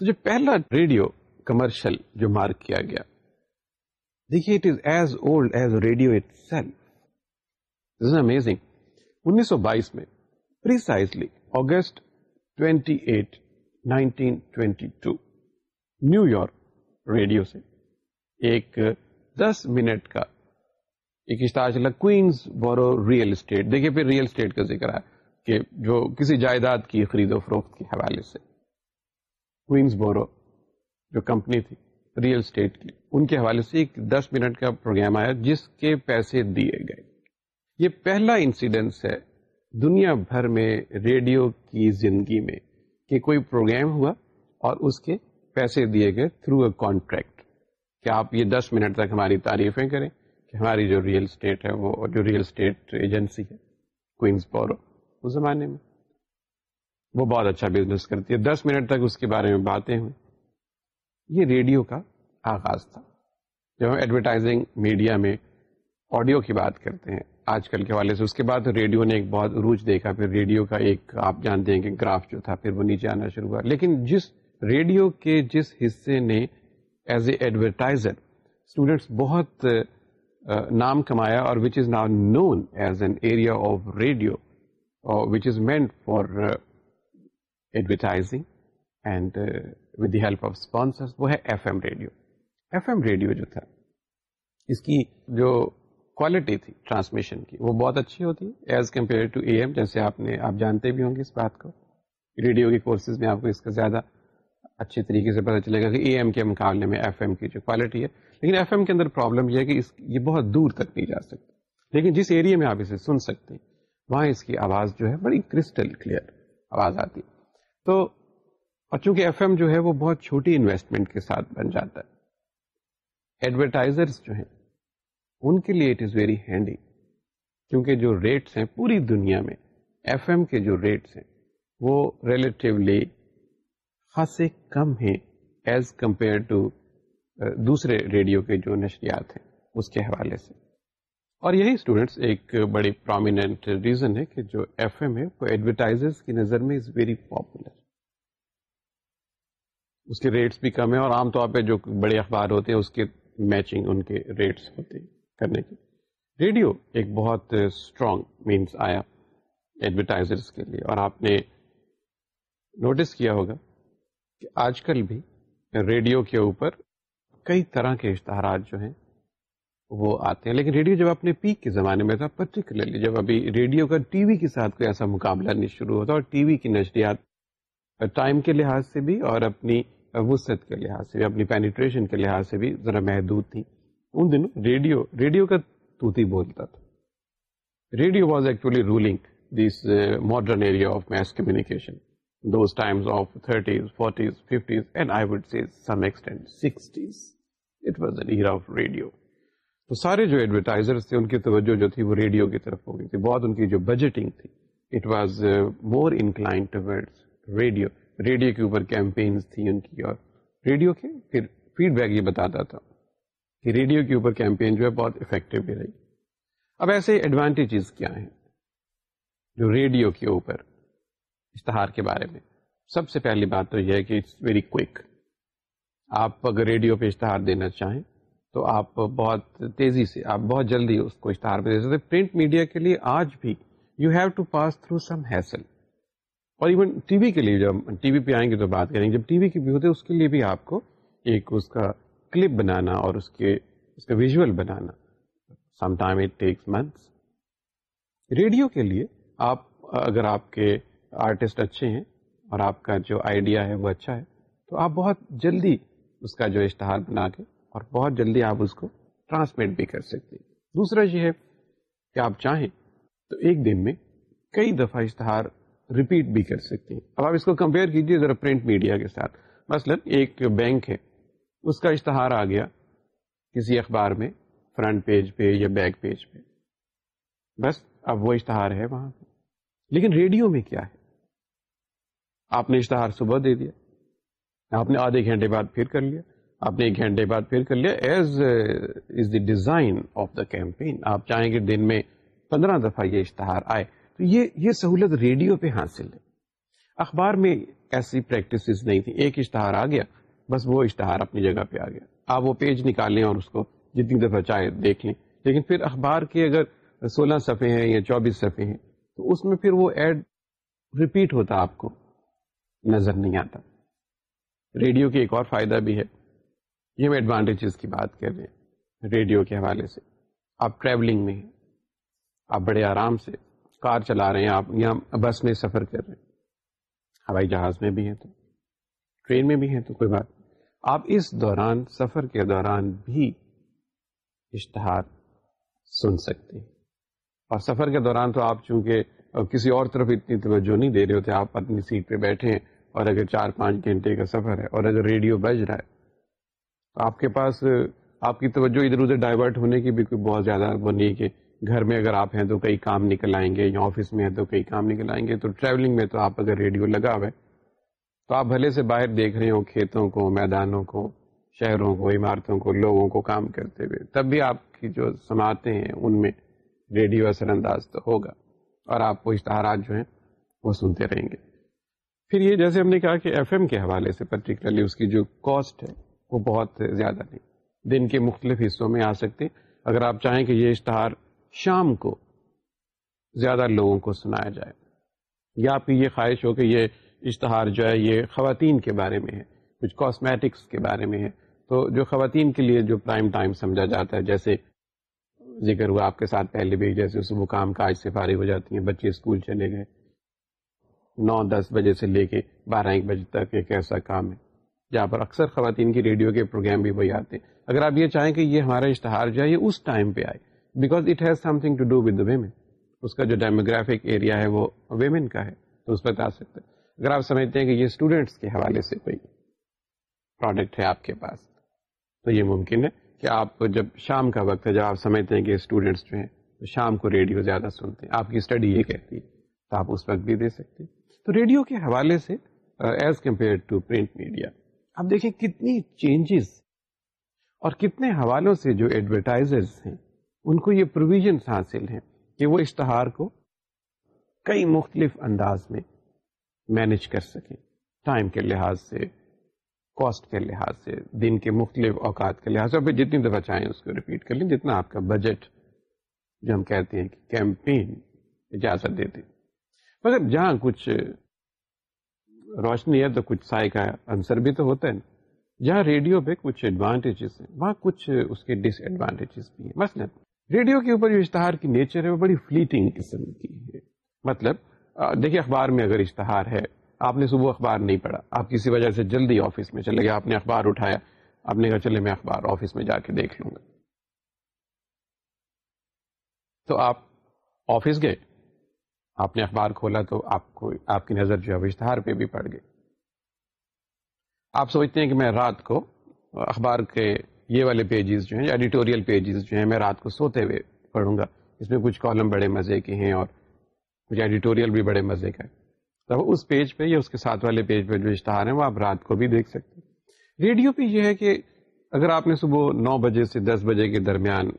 Speaker 1: تو جو پہلا ریڈیو کمرشل جو مارک کیا گیا دیکھیے it is as old as radio itself is amazing انیس سو بائیس میں پر August twenty eight New York radio سے ایک دس منٹ کا ایک اشتہار چلا کوئنس بورو ریئل اسٹیٹ دیکھیے پھر ریئل اسٹیٹ کا ذکر ہے کہ جو کسی جائیداد کی خرید و فروخت کے حوالے سے کوئنس بورو جو کمپنی تھی ریئل اسٹیٹ کی ان کے حوالے سے ایک دس منٹ کا پروگرام آیا جس کے پیسے دیے گئے یہ پہلا انسیڈنس ہے دنیا بھر میں ریڈیو کی زندگی میں کہ کوئی پروگرام ہوا اور اس کے پیسے دیے گئے تھرو اے کانٹریکٹ کہ آپ یہ دس منٹ تک ہماری تعریفیں کریں کہ ہماری جو ریئل اسٹیٹ ہے وہ جو ریئل اسٹیٹ ایجنسی ہے کوئنس بورو اس زمانے میں وہ بہت اچھا بزنس کرتی ہے دس منٹ تک اس کے بارے میں باتیں ہوں یہ ریڈیو کا آغاز تھا جب ہم ایڈورٹائزنگ میڈیا میں آڈیو کی بات کرتے ہیں آج کل کے والے سے اس کے بعد ریڈیو نے ایک بہت عروج دیکھا پھر ریڈیو کا ایک آپ جانتے ہیں کہ گراف جو تھا پھر وہ نیچے آنا شروع ہوا لیکن جس ریڈیو کے جس حصے نے ایز اے ایڈورٹائزر اسٹوڈینٹس بہت نام کمایا اور which is now known as an area of radio which is meant for advertising and with the help of sponsor وہ ہے F M radio F M radio جو تھا اس کی جو کوالٹی تھی ٹرانسمیشن کی وہ بہت اچھی ہوتی ہے as compare to A M جیسے آپ نے آپ جانتے بھی ہوں گے اس بات کو ریڈیو کے کورسز میں آپ کو اس کا زیادہ اچھے طریقے سے پتا چلے گا کہ اے ایم کے مقابلے میں ایف ایم کی جو کوالٹی ہے لیکن ایف ایم کے اندر پرابلم یہ ہے کہ اس یہ بہت دور تک نہیں جا سکتی لیکن جس ایریا میں آپ اسے سن سکتے ہیں وہاں اس کی آواز جو ہے بڑی کرسٹل کلیئر آواز آتی ہے تو چونکہ ایف ایم جو ہے وہ بہت چھوٹی انویسٹمنٹ کے ساتھ بن جاتا ہے ایڈورٹائزر جو ہیں ان کے لیے اٹ از ویری ہینڈی کیونکہ جو ریٹس ہیں پوری دنیا میں ایف ایم کے جو ریٹس ہیں وہ ریلیٹیولی خاصے کم ہیں ایز کمپیئر ٹو دوسرے ریڈیو کے جو نشریات ہیں اس کے حوالے سے اور یہی اسٹوڈینٹس ایک بڑی پرومیننٹ ریزن ہے کہ جو ایف ایم ہے وہ ایڈورٹائزر کی نظر میں از ویری پاپولر اس کے ریٹس بھی کم ہیں اور عام طور پہ جو بڑے اخبار ہوتے ہیں اس کے میچنگ ان کے ریٹس ہوتے ہیں کرنے کے ریڈیو ایک بہت اسٹرانگ مینس آیا ایڈورٹائزرس کے لیے اور آپ نے نوٹس کیا ہوگا کہ آج کل بھی ریڈیو کے اوپر کئی طرح کے اشتہارات جو ہیں وہ آتے ہیں لیکن ریڈیو جب اپنے پیک کے زمانے میں تھا پرٹیکولرلی جب ابھی ریڈیو کا ٹی وی کے ساتھ کوئی ایسا مقابلہ نہیں شروع ہوتا اور ٹی وی کی نشریات ٹائم کے لحاظ سے بھی اور اپنی وسعت کے لحاظ سے بھی اپنی پینیٹریشن کے لحاظ سے بھی ذرا محدود تھی ان دنوں ریڈیو ریڈیو کا توتی بولتا تھا radio was actually ruling this modern area of mass communication those times of thirties forties fifties and I would see some extend sixties it was an era of radio تو سارے جو ایڈورٹائزرس تھے ان کی توجہ جو تھی وہ ریڈیو کی طرف ہو گئی تھی بہت ان کی جو بجٹنگ تھی it was more inclined towards radio radio کے اوپر کیمپینز تھی ان کی اور ریڈیو کے پھر فیڈ بیک یہ بتاتا تھا کہ ریڈیو کے اوپر کیمپین جو ہے بہت افیکٹو بھی رہی اب ایسے ایڈوانٹیجز کیا ہیں جو ریڈیو کے اوپر اشتہار کے بارے میں سب سے پہلی بات تو یہ ہے کہ اٹس ویری کوئک آپ اگر ریڈیو پہ اشتہار دینا چاہیں تو آپ بہت تیزی سے آپ بہت جلدی اس کو اشتہار پہ دے سکتے پرنٹ میڈیا کے لیے آج بھی you have to pass through some hassle اور ایون ٹی وی کے لیے جب ٹی وی پہ آئیں گے تو بات کریں گے جب ٹی وی کے بھی ہوتے اس کے لیے بھی آپ کو ایک اس کا کلپ بنانا اور اس کے اس کا visual banana some time it months radio کے لیے آپ اگر آپ کے آرٹسٹ اچھے ہیں اور آپ کا جو آئیڈیا ہے وہ اچھا ہے تو آپ بہت جلدی اس کا جو اشتہار بنا کے اور بہت جلدی آپ اس کو ٹرانسمیٹ بھی کر سکتے دوسرا یہ ہے کہ آپ چاہیں تو ایک دن میں کئی دفعہ اشتہار ریپیٹ بھی کر سکتے ہیں اب آپ اس کو کمپیئر کیجیے ذرا پرنٹ میڈیا کے ساتھ مثلا ایک بینک ہے اس کا اشتہار آ گیا کسی اخبار میں فرنٹ پیج پہ یا بیک پیج پہ بس اب وہ اشتہار ہے وہاں پہ لیکن ریڈیو میں کیا ہے آپ نے اشتہار صبح دے دیا آپ نے آدھے گھنٹے بعد پھر کر لیا آپ نے ایک گھنٹے بعد پھر کر لیا as is the design of the campaign آپ چاہیں گے دن میں پندرہ دفعہ یہ اشتہار آئے تو یہ یہ سہولت ریڈیو پہ حاصل ہے اخبار میں ایسی پریکٹسز نہیں تھی ایک اشتہار آ گیا بس وہ اشتہار اپنی جگہ پہ آ گیا آپ وہ پیج نکالیں اور اس کو جتنی دفعہ چاہے دیکھ لیں لیکن پھر اخبار کے اگر سولہ صفحے ہیں یا چوبیس صفحے ہیں تو اس میں پھر وہ ایڈ ریپیٹ ہوتا آپ کو نظر نہیں آتا ریڈیو کے ایک اور فائدہ بھی ہے یہ ہم ایڈوانٹیجز کی بات کر رہے ہیں ریڈیو کے حوالے سے آپ ٹریولنگ میں ہیں آپ بڑے آرام سے کار چلا رہے ہیں آپ یا بس میں سفر کر رہے ہیں ہوائی جہاز میں بھی ہیں تو ٹرین میں بھی ہیں تو کوئی بات آپ اس دوران سفر کے دوران بھی اشتہار سن سکتے ہیں اور سفر کے دوران تو آپ چونکہ کسی اور طرف اتنی توجہ نہیں دے رہے ہوتے آپ اپنی سیٹ پہ بیٹھے ہیں اور اگر چار پانچ گھنٹے کا سفر ہے اور اگر ریڈیو بج رہا ہے تو آپ کے پاس آپ کی توجہ ادھر ادھر ڈائیورٹ ہونے کی بھی کوئی بہت زیادہ وہ نہیں کہ گھر میں اگر آپ ہیں تو کئی کام نکل آئیں گے یا آفس میں ہیں تو کئی کام نکل آئیں گے تو ٹریولنگ میں تو آپ اگر ریڈیو لگا ہوئے تو آپ بھلے سے باہر دیکھ رہے ہوں کھیتوں کو میدانوں کو شہروں کو عمارتوں کو لوگوں کو کام کرتے ہوئے تب بھی آپ کی جو سماعتیں ہیں ان میں ریڈیو اثر انداز تو ہوگا اور آپ وہ اشتہارات جو ہیں وہ سنتے رہیں گے پھر یہ جیسے ہم نے کہا کہ ایف ایم کے حوالے سے پرٹیکولرلی اس کی جو کاسٹ ہے وہ بہت زیادہ نہیں دن کے مختلف حصوں میں آ سکتے اگر آپ چاہیں کہ یہ اشتہار شام کو زیادہ لوگوں کو سنایا جائے یا آپ کی یہ خواہش ہو کہ یہ اشتہار جو ہے یہ خواتین کے بارے میں ہے کچھ کاسمیٹکس کے بارے میں ہے تو جو خواتین کے لیے جو پرائم ٹائم سمجھا جاتا ہے جیسے ذکر ہوا آپ کے ساتھ پہلے بھی جیسے صبح کام کا سے فارغ ہو جاتی ہیں بچے اسکول چلے گئے نو دس بجے سے لے کے بارہ ایک بجے تک ایک ایسا کام ہے جہاں پر اکثر خواتین کی ریڈیو کے پروگرام بھی وہی آتے ہیں اگر آپ یہ چاہیں کہ یہ ہمارا اشتہار جو ہے یہ اس ٹائم پہ آئے because it has something to do with women اس کا جو ڈیموگرافک ایریا ہے وہ ویمن کا ہے تو اس پہ بتا سکتے ہیں اگر آپ سمجھتے ہیں کہ یہ اسٹوڈینٹس کے حوالے سے کوئی پروڈکٹ ہے آپ کے پاس تو یہ ممکن ہے کہ آپ جب شام کا وقت ہے جب آپ سمجھتے ہیں کہ اسٹوڈینٹس جو ہیں تو شام کو ریڈیو زیادہ سنتے ہیں آپ کی اسٹڈی یہ کہتی ہے تو آپ اس وقت بھی دے سکتے ہیں تو ریڈیو کے حوالے سے as compare to print media آپ دیکھیں کتنی چینجز اور کتنے حوالوں سے جو ایڈورٹائزرس ہیں ان کو یہ پروویژنس حاصل ہیں کہ وہ اشتہار کو کئی مختلف انداز میں مینج کر سکیں ٹائم کے لحاظ سے کاسٹ کے لحاظ سے دن کے مختلف اوقات کے لحاظ سے پھر جتنی دفعہ چاہیں اس کو ریپیٹ کر لیں جتنا آپ کا بجٹ جو ہم کہتے ہیں کہ کیمپین اجازت دیتے مگر جہاں کچھ روشنی ہے تو کچھ سائے کا آنسر بھی تو ہوتا ہے جہاں ریڈیو پہ کچھ ایڈوانٹیجز ہیں وہاں کچھ اس کے ڈس ایڈوانٹیجز بھی ہیں مثلاً ریڈیو کے اوپر جو اشتہار کی نیچر ہے وہ بڑی فلیٹنگ قسم کی ہے مطلب دیکھیے اخبار میں اگر اشتہار ہے آپ نے صبح اخبار نہیں پڑھا آپ کسی وجہ سے جلدی آفس میں چلے گئے آپ نے اخبار اٹھایا آپ نے کہا چلے میں اخبار آفس میں جا کے دیکھ لوں گا تو آپ آفس گئے آپ نے اخبار کھولا تو آپ کو آپ کی نظر جو ہے اشتہار پہ بھی پڑ گئے آپ سوچتے ہیں کہ میں رات کو اخبار کے یہ والے پیجز جو ہیں ایڈیٹوریل پیجز جو ہیں میں رات کو سوتے ہوئے پڑھوں گا اس میں کچھ کالم بڑے مزے کے ہیں اور کچھ ایڈیٹوریل بھی بڑے مزے کا ہے تو اس پیج پہ یا اس کے ساتھ والے پیج پہ جو اشتہار ہیں وہ آپ رات کو بھی دیکھ سکتے ہیں ریڈیو پہ یہ ہے کہ اگر آپ نے صبح نو بجے سے دس بجے کے درمیان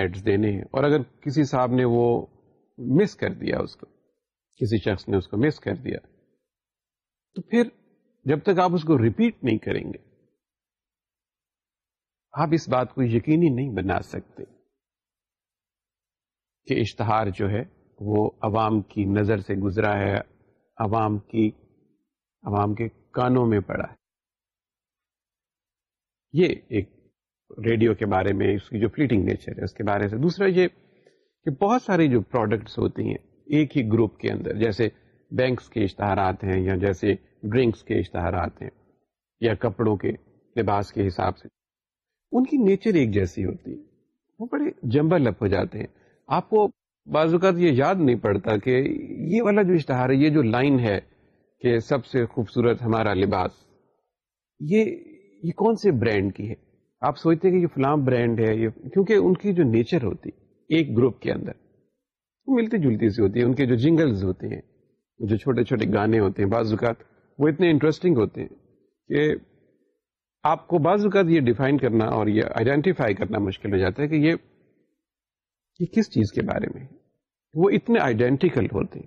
Speaker 1: ایڈز دینے ہیں اور اگر کسی صاحب نے وہ مس کر دیا اس کو کسی شخص نے اس کو مس کر دیا تو پھر جب تک آپ اس کو ریپیٹ نہیں کریں گے آپ اس بات کو یقینی نہیں بنا سکتے کہ اشتہار جو ہے وہ عوام کی نظر سے گزرا ہے عوام کی عوام کے کانوں میں پڑا ہے یہ ایک ریڈیو کے بارے میں اس کی جو فلیٹنگ نیچر ہے اس کے بارے سے دوسرا یہ کہ بہت سارے جو پروڈکٹس ہوتی ہیں ایک ہی گروپ کے اندر جیسے بینکس کے اشتہارات ہیں یا جیسے ڈرنکس کے اشتہارات ہیں یا کپڑوں کے لباس کے حساب سے ان کی نیچر ایک جیسی ہوتی ہے وہ بڑے جمبل لپ ہو جاتے ہیں آپ کو بعض اوقات یہ یاد نہیں پڑتا کہ یہ والا جو اشتہار ہے یہ جو لائن ہے کہ سب سے خوبصورت ہمارا لباس یہ یہ کون سے برانڈ کی ہے آپ سوچتے ہیں کہ یہ فلام برانڈ ہے یہ کیونکہ ان کی جو نیچر ہوتی ایک گروپ کے اندر وہ ملتی جلتی سی ہوتی ہے ان کے جو جنگلز ہوتے ہیں جو چھوٹے چھوٹے گانے ہوتے ہیں بعض اوقات وہ اتنے انٹرسٹنگ ہوتے ہیں کہ آپ کو بعض اوقات یہ ڈیفائن کرنا اور یہ آئیڈینٹیفائی کرنا مشکل ہو جاتا ہے کہ یہ کس چیز کے بارے میں وہ اتنے آئیڈینٹیکل ہوتے ہیں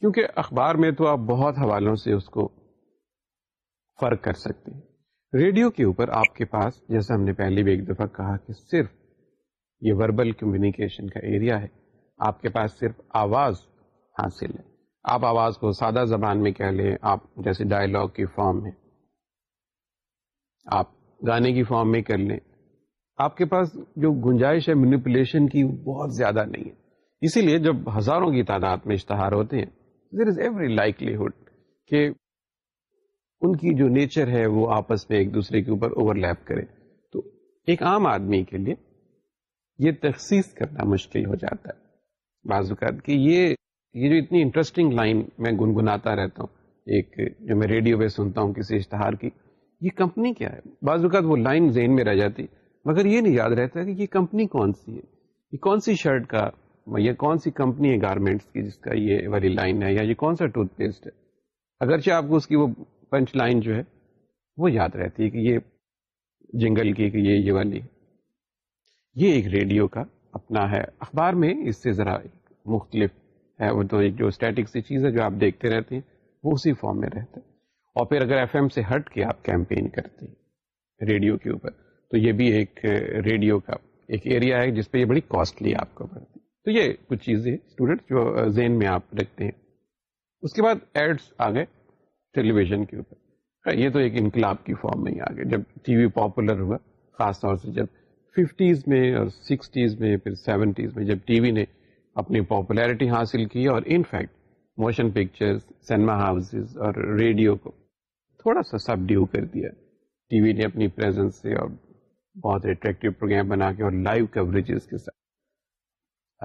Speaker 1: کیونکہ اخبار میں تو آپ بہت حوالوں سے اس کو فرق کر سکتے ہیں ریڈیو کے اوپر آپ کے پاس جیسے ہم نے پہلے بھی ایک دفعہ کہا کہ صرف یہ وربل کمیونیکیشن کا ایریا ہے آپ کے پاس صرف آواز حاصل ہے آپ آواز کو سادہ زبان میں کہہ لیں آپ جیسے ڈائلاگ کی فارم ہے آپ گانے کی فارم میں کر لیں آپ کے پاس جو گنجائش ہے مینپولیشن کی بہت زیادہ نہیں ہے اسی لیے جب ہزاروں کی تعداد میں اشتہار ہوتے ہیں دیر از ایوری لائکلی کہ ان کی جو نیچر ہے وہ آپس میں ایک دوسرے کے اوپر اوور لیپ کرے تو ایک عام آدمی کے لیے یہ تخصیص کرنا مشکل ہو جاتا ہے بعض اوقات کہ یہ یہ جو اتنی انٹرسٹنگ لائن میں گنگناتا رہتا ہوں ایک جو میں ریڈیو پہ سنتا ہوں کسی اشتہار کی یہ کمپنی کیا ہے بعض اوقات وہ لائن زین میں رہ جاتی مگر یہ نہیں یاد رہتا کہ یہ کمپنی کون سی ہے یہ کون سی شرٹ کا یا کون سی کمپنی ہے گارمنٹس کی جس کا یہ والی لائن ہے یا یہ کون سا ٹوتھ پیسٹ ہے اگرچہ آپ کو اس کی وہ پنچ لائن جو ہے وہ یاد رہتی ہے کہ یہ جنگل کی کہ یہ یہ والی یہ ایک ریڈیو کا اپنا ہے اخبار میں اس سے ذرا مختلف ہے وہ تو ایک جو اسٹیٹک سی چیز ہے جو آپ دیکھتے رہتے ہیں وہ اسی فارم میں رہتا ہے اور پھر اگر ایف ایم سے ہٹ کے آپ کیمپین کرتے ہیں ریڈیو کے اوپر تو یہ بھی ایک ریڈیو کا ایک ایریا ہے جس پہ یہ بڑی کاسٹلی آپ کو پڑتی تو یہ کچھ چیزیں اسٹوڈینٹ جو زین میں آپ رکھتے ہیں اس کے بعد ایڈس آ گئے ٹیلی ویژن کے اوپر ہاں، یہ تو ایک انقلاب کی فارم میں ہی آ گئے جب ٹی وی پاپولر ہوا خاص طور سے جب ففٹیز میں اور سکسٹیز میں پھر سیونٹیز میں جب ٹی وی نے اپنی پاپولیرٹی حاصل کی اور in fact motion pictures cinema houses اور ریڈیو کو تھوڑا سا سب ڈیو کر دیا ٹی وی نے اپنی پریزنس سے اور بہت اٹریکٹیو پروگرام بنا کے اور لائیو کوریجز کے ساتھ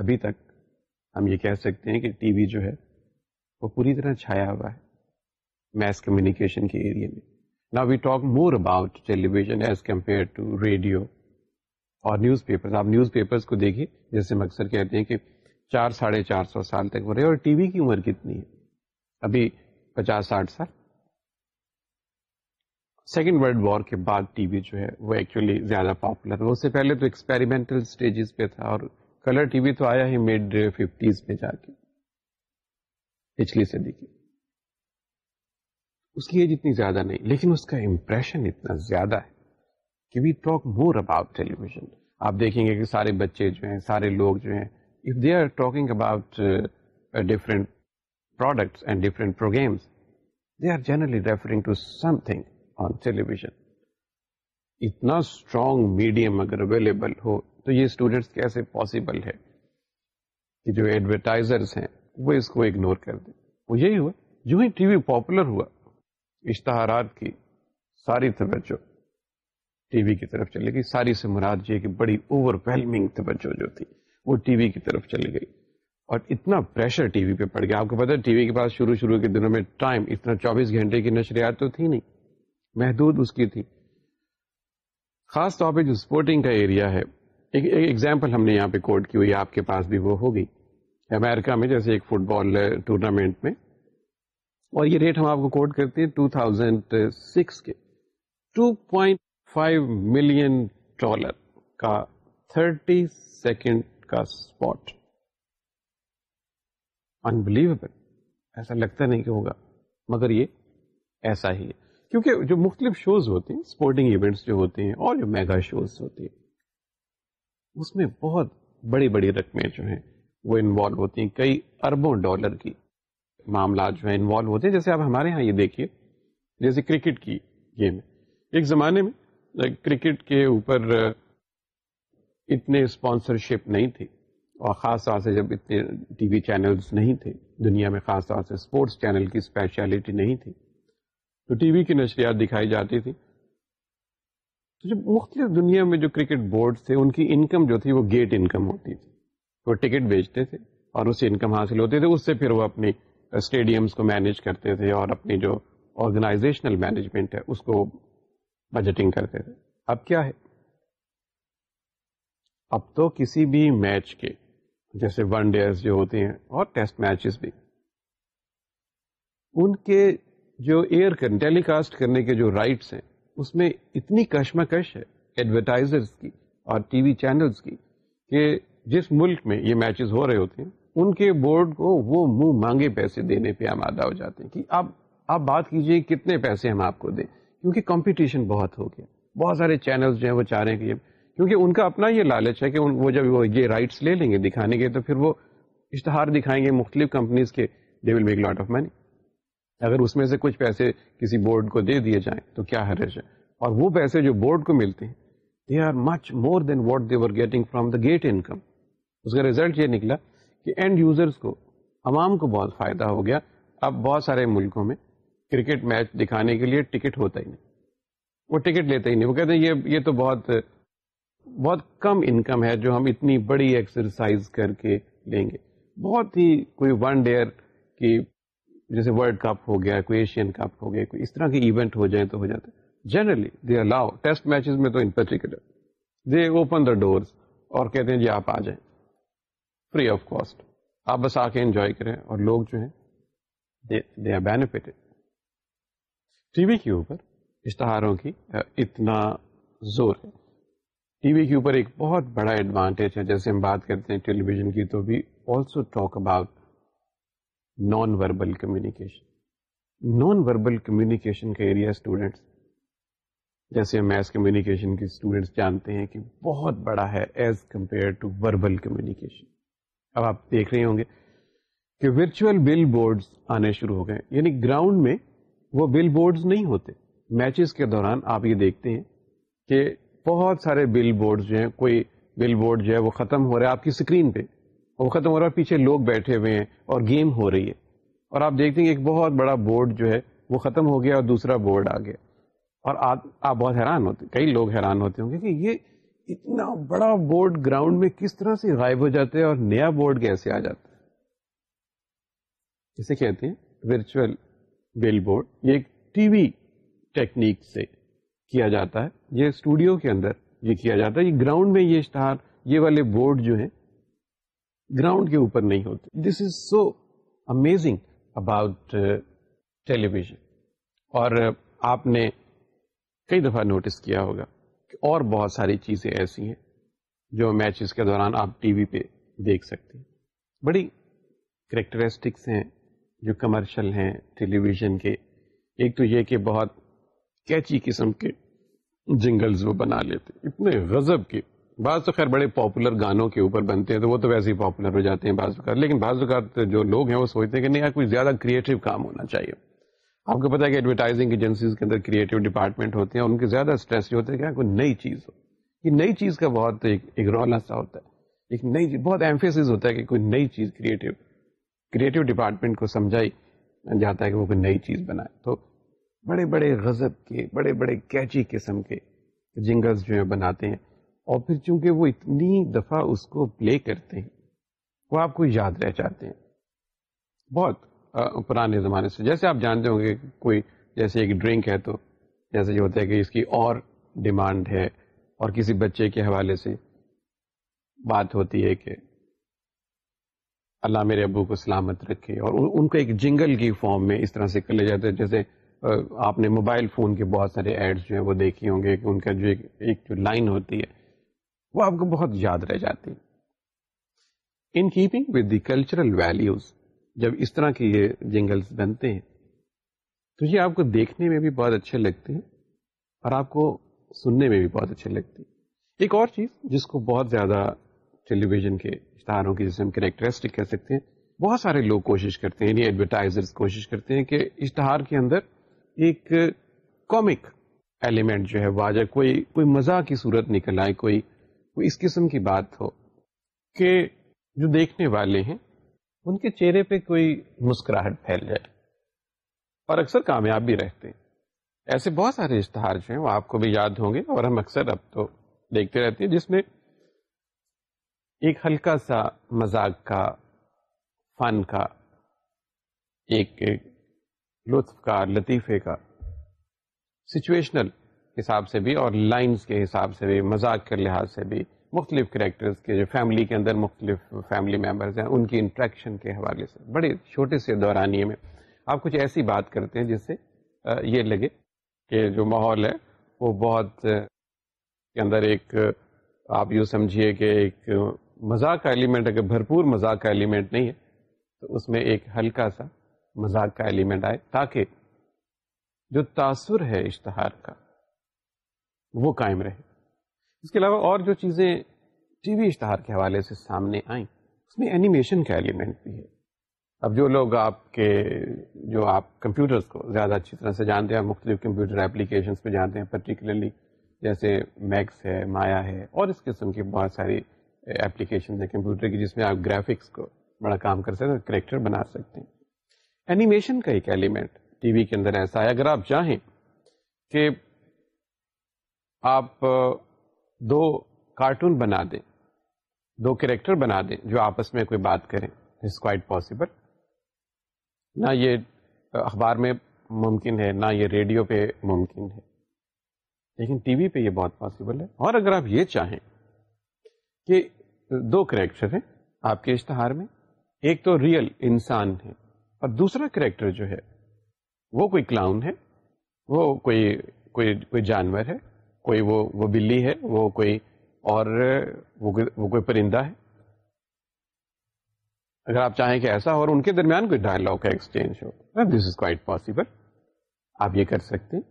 Speaker 1: ابھی تک ہم یہ کہہ سکتے ہیں کہ ٹی وی جو ہے وہ پوری طرح چھایا ہوا ہے میس کمیونیکیشن کے ایریے میں نا we talk more about television as compare to radio اور نیوز پیپر آپ نیوز پیپرس کو دیکھیے جیسے ہم اکثر کہتے ہیں کہ چار ساڑھے چار سو سال تک ہو رہے اور ٹی وی کی عمر کتنی ہے ابھی پچاس ساٹھ سال سیکنڈ ورلڈ وار کے بعد ٹی وی جو ہے وہ ایکچولی زیادہ پاپولر اس سے پہلے تو ایکسپیریمنٹل اسٹیجز پہ تھا اور کلر ٹی وی تو آیا ہی مڈ ففٹیز میں جا کے پچھلی صدی کی اس کی ایج اتنی زیادہ نہیں لیکن اس کا امپریشن اتنا زیادہ ہے کہ we talk more tele television آپ دیکھیں گے کہ سارے بچے جو ہیں سارے لوگ جو ہیں if they are talking about different products and different programmes they are generally referring to something television اتنا اسٹرانگ میڈیم اگر اویلیبل ہو تو یہ اسٹوڈینٹس کیسے پاسبل ہے کہ جو ایڈورٹائزرس ہیں وہ اس کو اگنور کر دیں وہ یہی ہوا جو ہی ٹی وی پاپولر ہوا اشتہارات کی ساری توجہ ٹی وی کی طرف چلے گئی ساری سے مراد یہ کہ بڑی اوور ویلمنگ توجہ جو تھی وہ ٹی وی کی طرف چلی گئی اور اتنا پریشر ٹی وی پہ پڑ گیا آپ کو پتا ٹی وی کے پاس شروع شروع کے دنوں میں ٹائم اتنا چوبیس گھنٹے کی نشریات تو تھی نہیں محدود اس کی تھی خاص طور پہ جو سپورٹنگ کا ایریا ہے ایک ایگزامپل ہم نے یہاں پہ کوٹ کی ہوئی آپ کے پاس بھی وہ ہوگی امیرکا میں جیسے ایک فٹ بال ٹورنامنٹ میں اور یہ ریٹ ہم آپ کو کوٹ کرتے ہیں 2006 کے 2.5 ملین ڈالر کا 30 سیکنڈ کا اسپاٹ انبلیویبل ایسا لگتا نہیں کہ ہوگا مگر یہ ایسا ہی ہے کیونکہ جو مختلف شوز ہوتے ہیں اسپورٹنگ ایونٹس جو ہوتے ہیں اور جو میگا شوز ہوتے ہیں اس میں بہت بڑی بڑی رقمیں جو ہیں وہ انوالو ہوتی ہیں کئی اربوں ڈالر کی معاملات جو ہیں انوالو ہوتے ہیں جیسے آپ ہمارے ہاں یہ دیکھیے جیسے کرکٹ کی گیم ہے ایک زمانے میں کرکٹ کے اوپر اتنے اسپانسرشپ نہیں تھی اور خاص طور سے جب اتنے ٹی وی چینلز نہیں تھے دنیا میں خاص طور سے اسپورٹس چینل کی اسپیشلٹی نہیں تھی ٹی وی کی نشریات دکھائی جاتی تھی تو مختلف دنیا میں جو کرکٹ بورڈ تھے ان کی انکم جو تھی وہ گیٹ انکم ہوتی تھی وہ ٹکٹ بیچتے تھے اور انکم حاصل اس سے پھر وہ اپنی اسٹیڈیمس کو مینیج کرتے تھے اور اپنی جو آرگنائزیشنل مینجمنٹ ہے اس کو بجٹنگ کرتے تھے اب کیا ہے اب تو کسی بھی میچ کے جیسے ون ڈیز جو ہوتے ہیں اور ٹیسٹ میچز بھی ان کے جو ایئر کن ٹیلی کاسٹ کرنے کے جو رائٹس ہیں اس میں اتنی کشمکش ہے ایڈورٹائزرس کی اور ٹی وی چینلز کی کہ جس ملک میں یہ میچز ہو رہے ہوتے ہیں ان کے بورڈ کو وہ منہ مانگے پیسے دینے پہ آمادہ ہو جاتے ہیں کہ اب آپ بات کیجیے کتنے پیسے ہم آپ کو دیں کیونکہ کمپٹیشن بہت ہو گیا بہت سارے چینلز جو ہیں وہ چاہ رہے ہیں کہ کیونکہ ان کا اپنا یہ لالچ ہے کہ ان, وہ جب وہ یہ رائٹس لے لیں گے دکھانے کے تو پھر وہ اشتہار دکھائیں گے مختلف کمپنیز کے they will make lot of money اگر اس میں سے کچھ پیسے کسی بورڈ کو دے دیے جائیں تو کیا حرج ہے اور وہ پیسے جو بورڈ کو ملتے ہیں they are much more than what we're getting from the gate income اس کا ریزلٹ یہ نکلا کہ اینڈ یوزرس کو عوام کو بہت فائدہ ہو گیا اب بہت سارے ملکوں میں کرکٹ میچ دکھانے کے لیے ٹکٹ ہوتا ہی نہیں وہ ٹکٹ لیتا ہی نہیں وہ کہتے ہیں یہ یہ تو بہت بہت کم انکم ہے جو ہم اتنی بڑی ایکسرسائز کر کے لیں گے بہت ہی کوئی ون ڈیئر کی جیسے ورلڈ کپ ہو گیا کوئی ایشین کپ ہو گیا کوئی اس طرح کے ایونٹ ہو جائیں تو ہو جاتے ہیں generally they allow test matches میں تو in particular they open the doors اور کہتے ہیں جی آپ آ جائیں فری آف کاسٹ آپ بس آ کے انجوائے کریں اور لوگ جو ہیں they are benefit T V کے اوپر اشتہاروں کی اتنا زور ہے ٹی وی کے اوپر ایک بہت بڑا ایڈوانٹیج ہے جیسے ہم بات کرتے ہیں ٹیلی ویژن کی تو also talk about non verbal communication non verbal communication کا ایریا اسٹوڈینٹس جیسے میس کمیونیکیشن کے اسٹوڈینٹس جانتے ہیں کہ بہت بڑا ہے as compare to verbal communication اب آپ دیکھ رہے ہوں گے کہ ورچوئل بل بورڈس آنے شروع ہو گئے یعنی گراؤنڈ میں وہ بل بورڈز نہیں ہوتے میچز کے دوران آپ یہ دیکھتے ہیں کہ بہت سارے بل بورڈز جو ہیں کوئی بل بورڈ جو ہے وہ ختم ہو رہا ہے آپ کی اسکرین پہ وہ ختم ہو رہا ہے پیچھے لوگ بیٹھے ہوئے ہیں اور گیم ہو رہی ہے اور آپ دیکھتے ہیں ایک بہت بڑا بورڈ جو ہے وہ ختم ہو گیا اور دوسرا بورڈ آ گیا اور آپ بہت حیران ہوتے کئی لوگ حیران ہوتے ہوں گے کہ یہ اتنا بڑا بورڈ گراؤنڈ میں کس طرح سے غائب ہو جاتے ہیں اور نیا بورڈ کیسے آ جاتا ہے جسے کہتے ہیں ورچوئل بل بورڈ یہ ایک ٹی وی ٹیکنیک سے کیا جاتا ہے یہ اسٹوڈیو کے اندر یہ کیا جاتا ہے یہ گراؤنڈ میں یہ اشتہار یہ والے بورڈ جو ہیں گراؤنڈ کے اوپر نہیں ہوتے this is so amazing about television اور uh, آپ نے کئی دفعہ نوٹس کیا ہوگا کہ اور بہت ساری چیزیں ایسی ہیں جو میچز کے دوران آپ ٹی وی پہ دیکھ سکتے ہیں بڑی کریکٹرسٹکس ہیں جو کمرشل ہیں ٹیلی ویژن کے ایک تو یہ کہ بہت کیچی قسم کے جنگلز وہ بنا لیتے اتنے غضب کے بعض تو خیر بڑے پاپولر گانوں کے اوپر بنتے ہیں تو وہ تو ویسے ہی پاپولر ہو جاتے ہیں بعض اوقات لیکن بعض اوقات جو لوگ ہیں وہ سوچتے ہیں کہ نہیں یار کوئی زیادہ کریٹو کام ہونا چاہیے آپ کو پتا ہے کہ ایڈورٹائزنگ ایجنسیز کے اندر کریٹو ڈپارٹمنٹ ہوتے ہیں ان کے زیادہ اسٹریس ہوتے ہیں کہ کوئی نئی چیز ہو یہ نئی چیز کا بہت ایک ایک رول سا ہوتا ہے ایک نئی چیز بہت ایمفیس ہوتا ہے کہ کوئی نئی چیز کریٹو کریٹو ڈپارٹمنٹ کو سمجھائی جاتا ہے کہ وہ کوئی نئی چیز بنائے تو بڑے بڑے غذب کے بڑے بڑے کیچی قسم کے جنگلز جو ہیں بناتے ہیں اور پھر چونکہ وہ اتنی دفعہ اس کو پلے کرتے ہیں وہ آپ کو یاد رہ جاتے ہیں بہت پرانے زمانے سے جیسے آپ جانتے ہوں گے کوئی جیسے ایک ڈرنک ہے تو جیسے یہ ہوتا ہے کہ اس کی اور ڈیمانڈ ہے اور کسی بچے کے حوالے سے بات ہوتی ہے کہ اللہ میرے ابو کو سلامت رکھے اور ان کو ایک جنگل کی فارم میں اس طرح سے کر لے جاتا ہے جیسے آپ نے موبائل فون کے بہت سارے ایڈز جو ہیں وہ دیکھے ہوں گے کہ ان کا جو ایک جو لائن ہوتی ہے وہ آپ کو بہت یاد رہ جاتی in keeping with the cultural values جب اس طرح کے یہ جنگلس بنتے ہیں تو یہ آپ کو دیکھنے میں بھی بہت اچھے لگتے ہیں اور آپ کو سننے میں بھی بہت اچھے لگتے ہیں ایک اور چیز جس کو بہت زیادہ ٹیلی ویژن کے اشتہاروں کی جسے ہم کریکٹرسٹک کہہ سکتے ہیں بہت سارے لوگ کوشش کرتے ہیں یعنی ایڈورٹائزر کوشش کرتے ہیں کہ اشتہار کے اندر ایک کامک ایلیمنٹ جو ہے واجہ کوئی کوئی مزاح کی صورت نکل آئے کوئی اس قسم کی بات ہو کہ جو دیکھنے والے ہیں ان کے چہرے پہ کوئی مسکراہٹ پھیل جائے اور اکثر کامیاب بھی رہتے ہیں ایسے بہت سارے اشتہار جو ہیں وہ آپ کو بھی یاد ہوں گے اور ہم اکثر اب تو دیکھتے رہتے ہیں جس میں ایک ہلکا سا مذاق کا فن کا ایک لطف کا لطیفے کا سچویشنل حساب سے بھی اور لائنز کے حساب سے بھی مذاق کے لحاظ سے بھی مختلف کریکٹرز کے جو فیملی کے اندر مختلف فیملی ممبرز ہیں ان کی انٹریکشن کے حوالے سے بڑے چھوٹے سے دورانیے میں آپ کچھ ایسی بات کرتے ہیں جس سے یہ لگے کہ جو ماحول ہے وہ بہت کے اندر ایک آپ یوں سمجھیے کہ ایک مذاق کا ایلیمنٹ اگر بھرپور مذاق کا ایلیمنٹ نہیں ہے تو اس میں ایک ہلکا سا مذاق کا ایلیمنٹ آئے تاکہ جو تاثر ہے اشتہار کا وہ قائم رہے اس کے علاوہ اور جو چیزیں ٹی وی اشتہار کے حوالے سے سامنے آئیں اس میں اینیمیشن کا ایلیمنٹ بھی ہے اب جو لوگ آپ کے جو آپ کمپیوٹرز کو زیادہ اچھی طرح سے جانتے ہیں مختلف کمپیوٹر اپلیکیشنس پہ جانتے ہیں پرٹیکولرلی جیسے میکس ہے مایا ہے اور اس قسم کی بہت ساری ایپلیکیشنز ہیں کمپیوٹر کی جس میں آپ گرافکس کو بڑا کام کر سکتے ہیں کریکٹر بنا سکتے ہیں اینیمیشن کا ایک ایلیمنٹ ٹی وی کے اندر ایسا ہے اگر آپ چاہیں کہ آپ دو کارٹون بنا دیں دو کریکٹر بنا دیں جو آپس میں کوئی بات کریں اٹس کوائٹ پاسبل نہ یہ اخبار میں ممکن ہے نہ یہ ریڈیو پہ ممکن ہے لیکن ٹی وی پہ یہ بہت پاسبل ہے اور اگر آپ یہ چاہیں کہ دو کریکٹر ہیں آپ کے اشتہار میں ایک تو ریئل انسان ہے اور دوسرا کریکٹر جو ہے وہ کوئی کلاؤن ہے وہ کوئی کوئی کوئی جانور ہے کوئی وہ وہ بلی ہے وہ کوئی اور وہ کوئی پرندہ ہے اگر آپ چاہیں کہ ایسا ہو اور ان کے درمیان کوئی ڈائلگ کا ایکسچینج ہو دس از کوائٹ پاسبل آپ یہ کر سکتے ہیں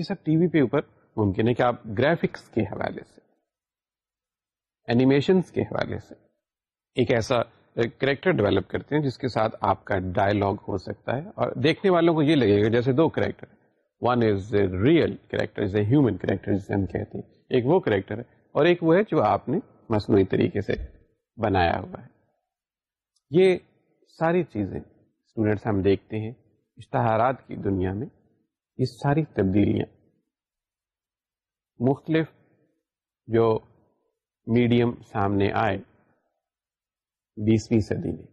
Speaker 1: یہ سب ٹی وی پہ اوپر ممکن ہے کہ آپ گرافکس کے حوالے سے اینیمیشنس کے حوالے سے ایک ایسا کریکٹر ڈیولپ کرتے ہیں جس کے ساتھ آپ کا ڈائلگ ہو سکتا ہے اور دیکھنے والوں کو یہ لگے گا جیسے دو character one is a real character is a human character جسے ہم کہتے ہیں ایک وہ کریکٹر ہے اور ایک وہ ہے جو آپ نے مصنوعی طریقے سے بنایا ہوا ہے یہ ساری چیزیں اسٹوڈینٹس ہم دیکھتے ہیں اشتہارات کی دنیا میں یہ ساری تبدیلیاں مختلف جو میڈیم سامنے آئے بیسویں صدی میں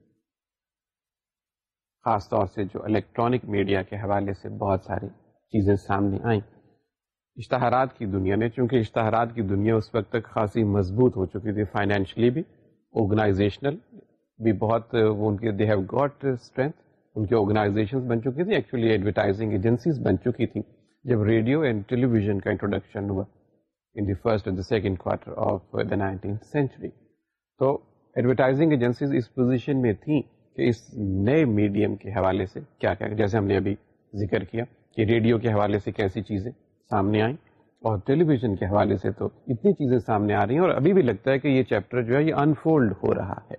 Speaker 1: خاص طور سے جو الیکٹرانک میڈیا کے حوالے سے بہت ساری چیزیں سامنے آئیں اشتہارات کی دنیا نے چونکہ اشتہارات کی دنیا اس وقت تک خاصی مضبوط ہو چکی تھی فائنینشلی بھی آرگنائزیشنل بھی بہت وہ ان کے دے ہیو گاٹ اسٹرینتھ ان کی آرگنائزیشن بن چکی تھیں ایکچولی ایڈورٹائزنگ ایجنسیز بن چکی تھیں جب ریڈیو اینڈ ٹیلی ویژن کا انٹروڈکشن ہوا in the first and the second quarter of nineteen century تو ایڈورٹائزنگ ایجنسیز اس پوزیشن میں تھیں کہ اس نئے میڈیم کے حوالے سے کیا کیا جیسے ہم نے ابھی ذکر کیا کہ ریڈیو کے حوالے سے کیسی چیزیں سامنے آئیں اور ٹیلی ویژن کے حوالے سے تو اتنی چیزیں سامنے آ رہی ہیں اور ابھی بھی لگتا ہے کہ یہ چیپٹر جو ہے یہ انفولڈ ہو رہا ہے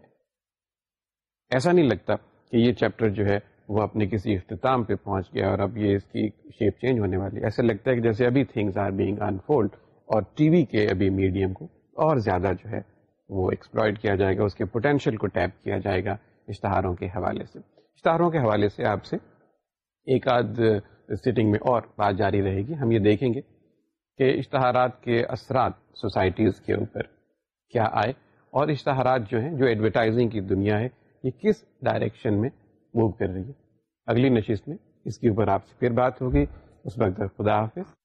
Speaker 1: ایسا نہیں لگتا کہ یہ چیپٹر جو ہے وہ اپنے کسی اختتام پہ پہنچ گیا اور اب یہ اس کی شیپ چینج ہونے والی ہے ایسا لگتا ہے کہ جیسے ابھی تھنگز آر بینگ انفولڈ اور ٹی وی کے ابھی میڈیم کو اور زیادہ جو ہے وہ ایکسپلائڈ کیا جائے گا اس کے پوٹینشیل کو ٹیپ کیا جائے گا اشتہاروں کے حوالے سے اشتہاروں کے حوالے سے آپ سے ایک آدھ سیٹنگ میں اور بات جاری رہے گی ہم یہ دیکھیں گے کہ اشتہارات کے اثرات سوسائٹیز کے اوپر کیا آئے اور اشتہارات جو ہیں جو ایڈورٹائزنگ کی دنیا ہے یہ کس ڈائریکشن میں موو کر رہی ہے اگلی نشست میں اس کے اوپر آپ سے پھر بات ہوگی اس وقت خدا حافظ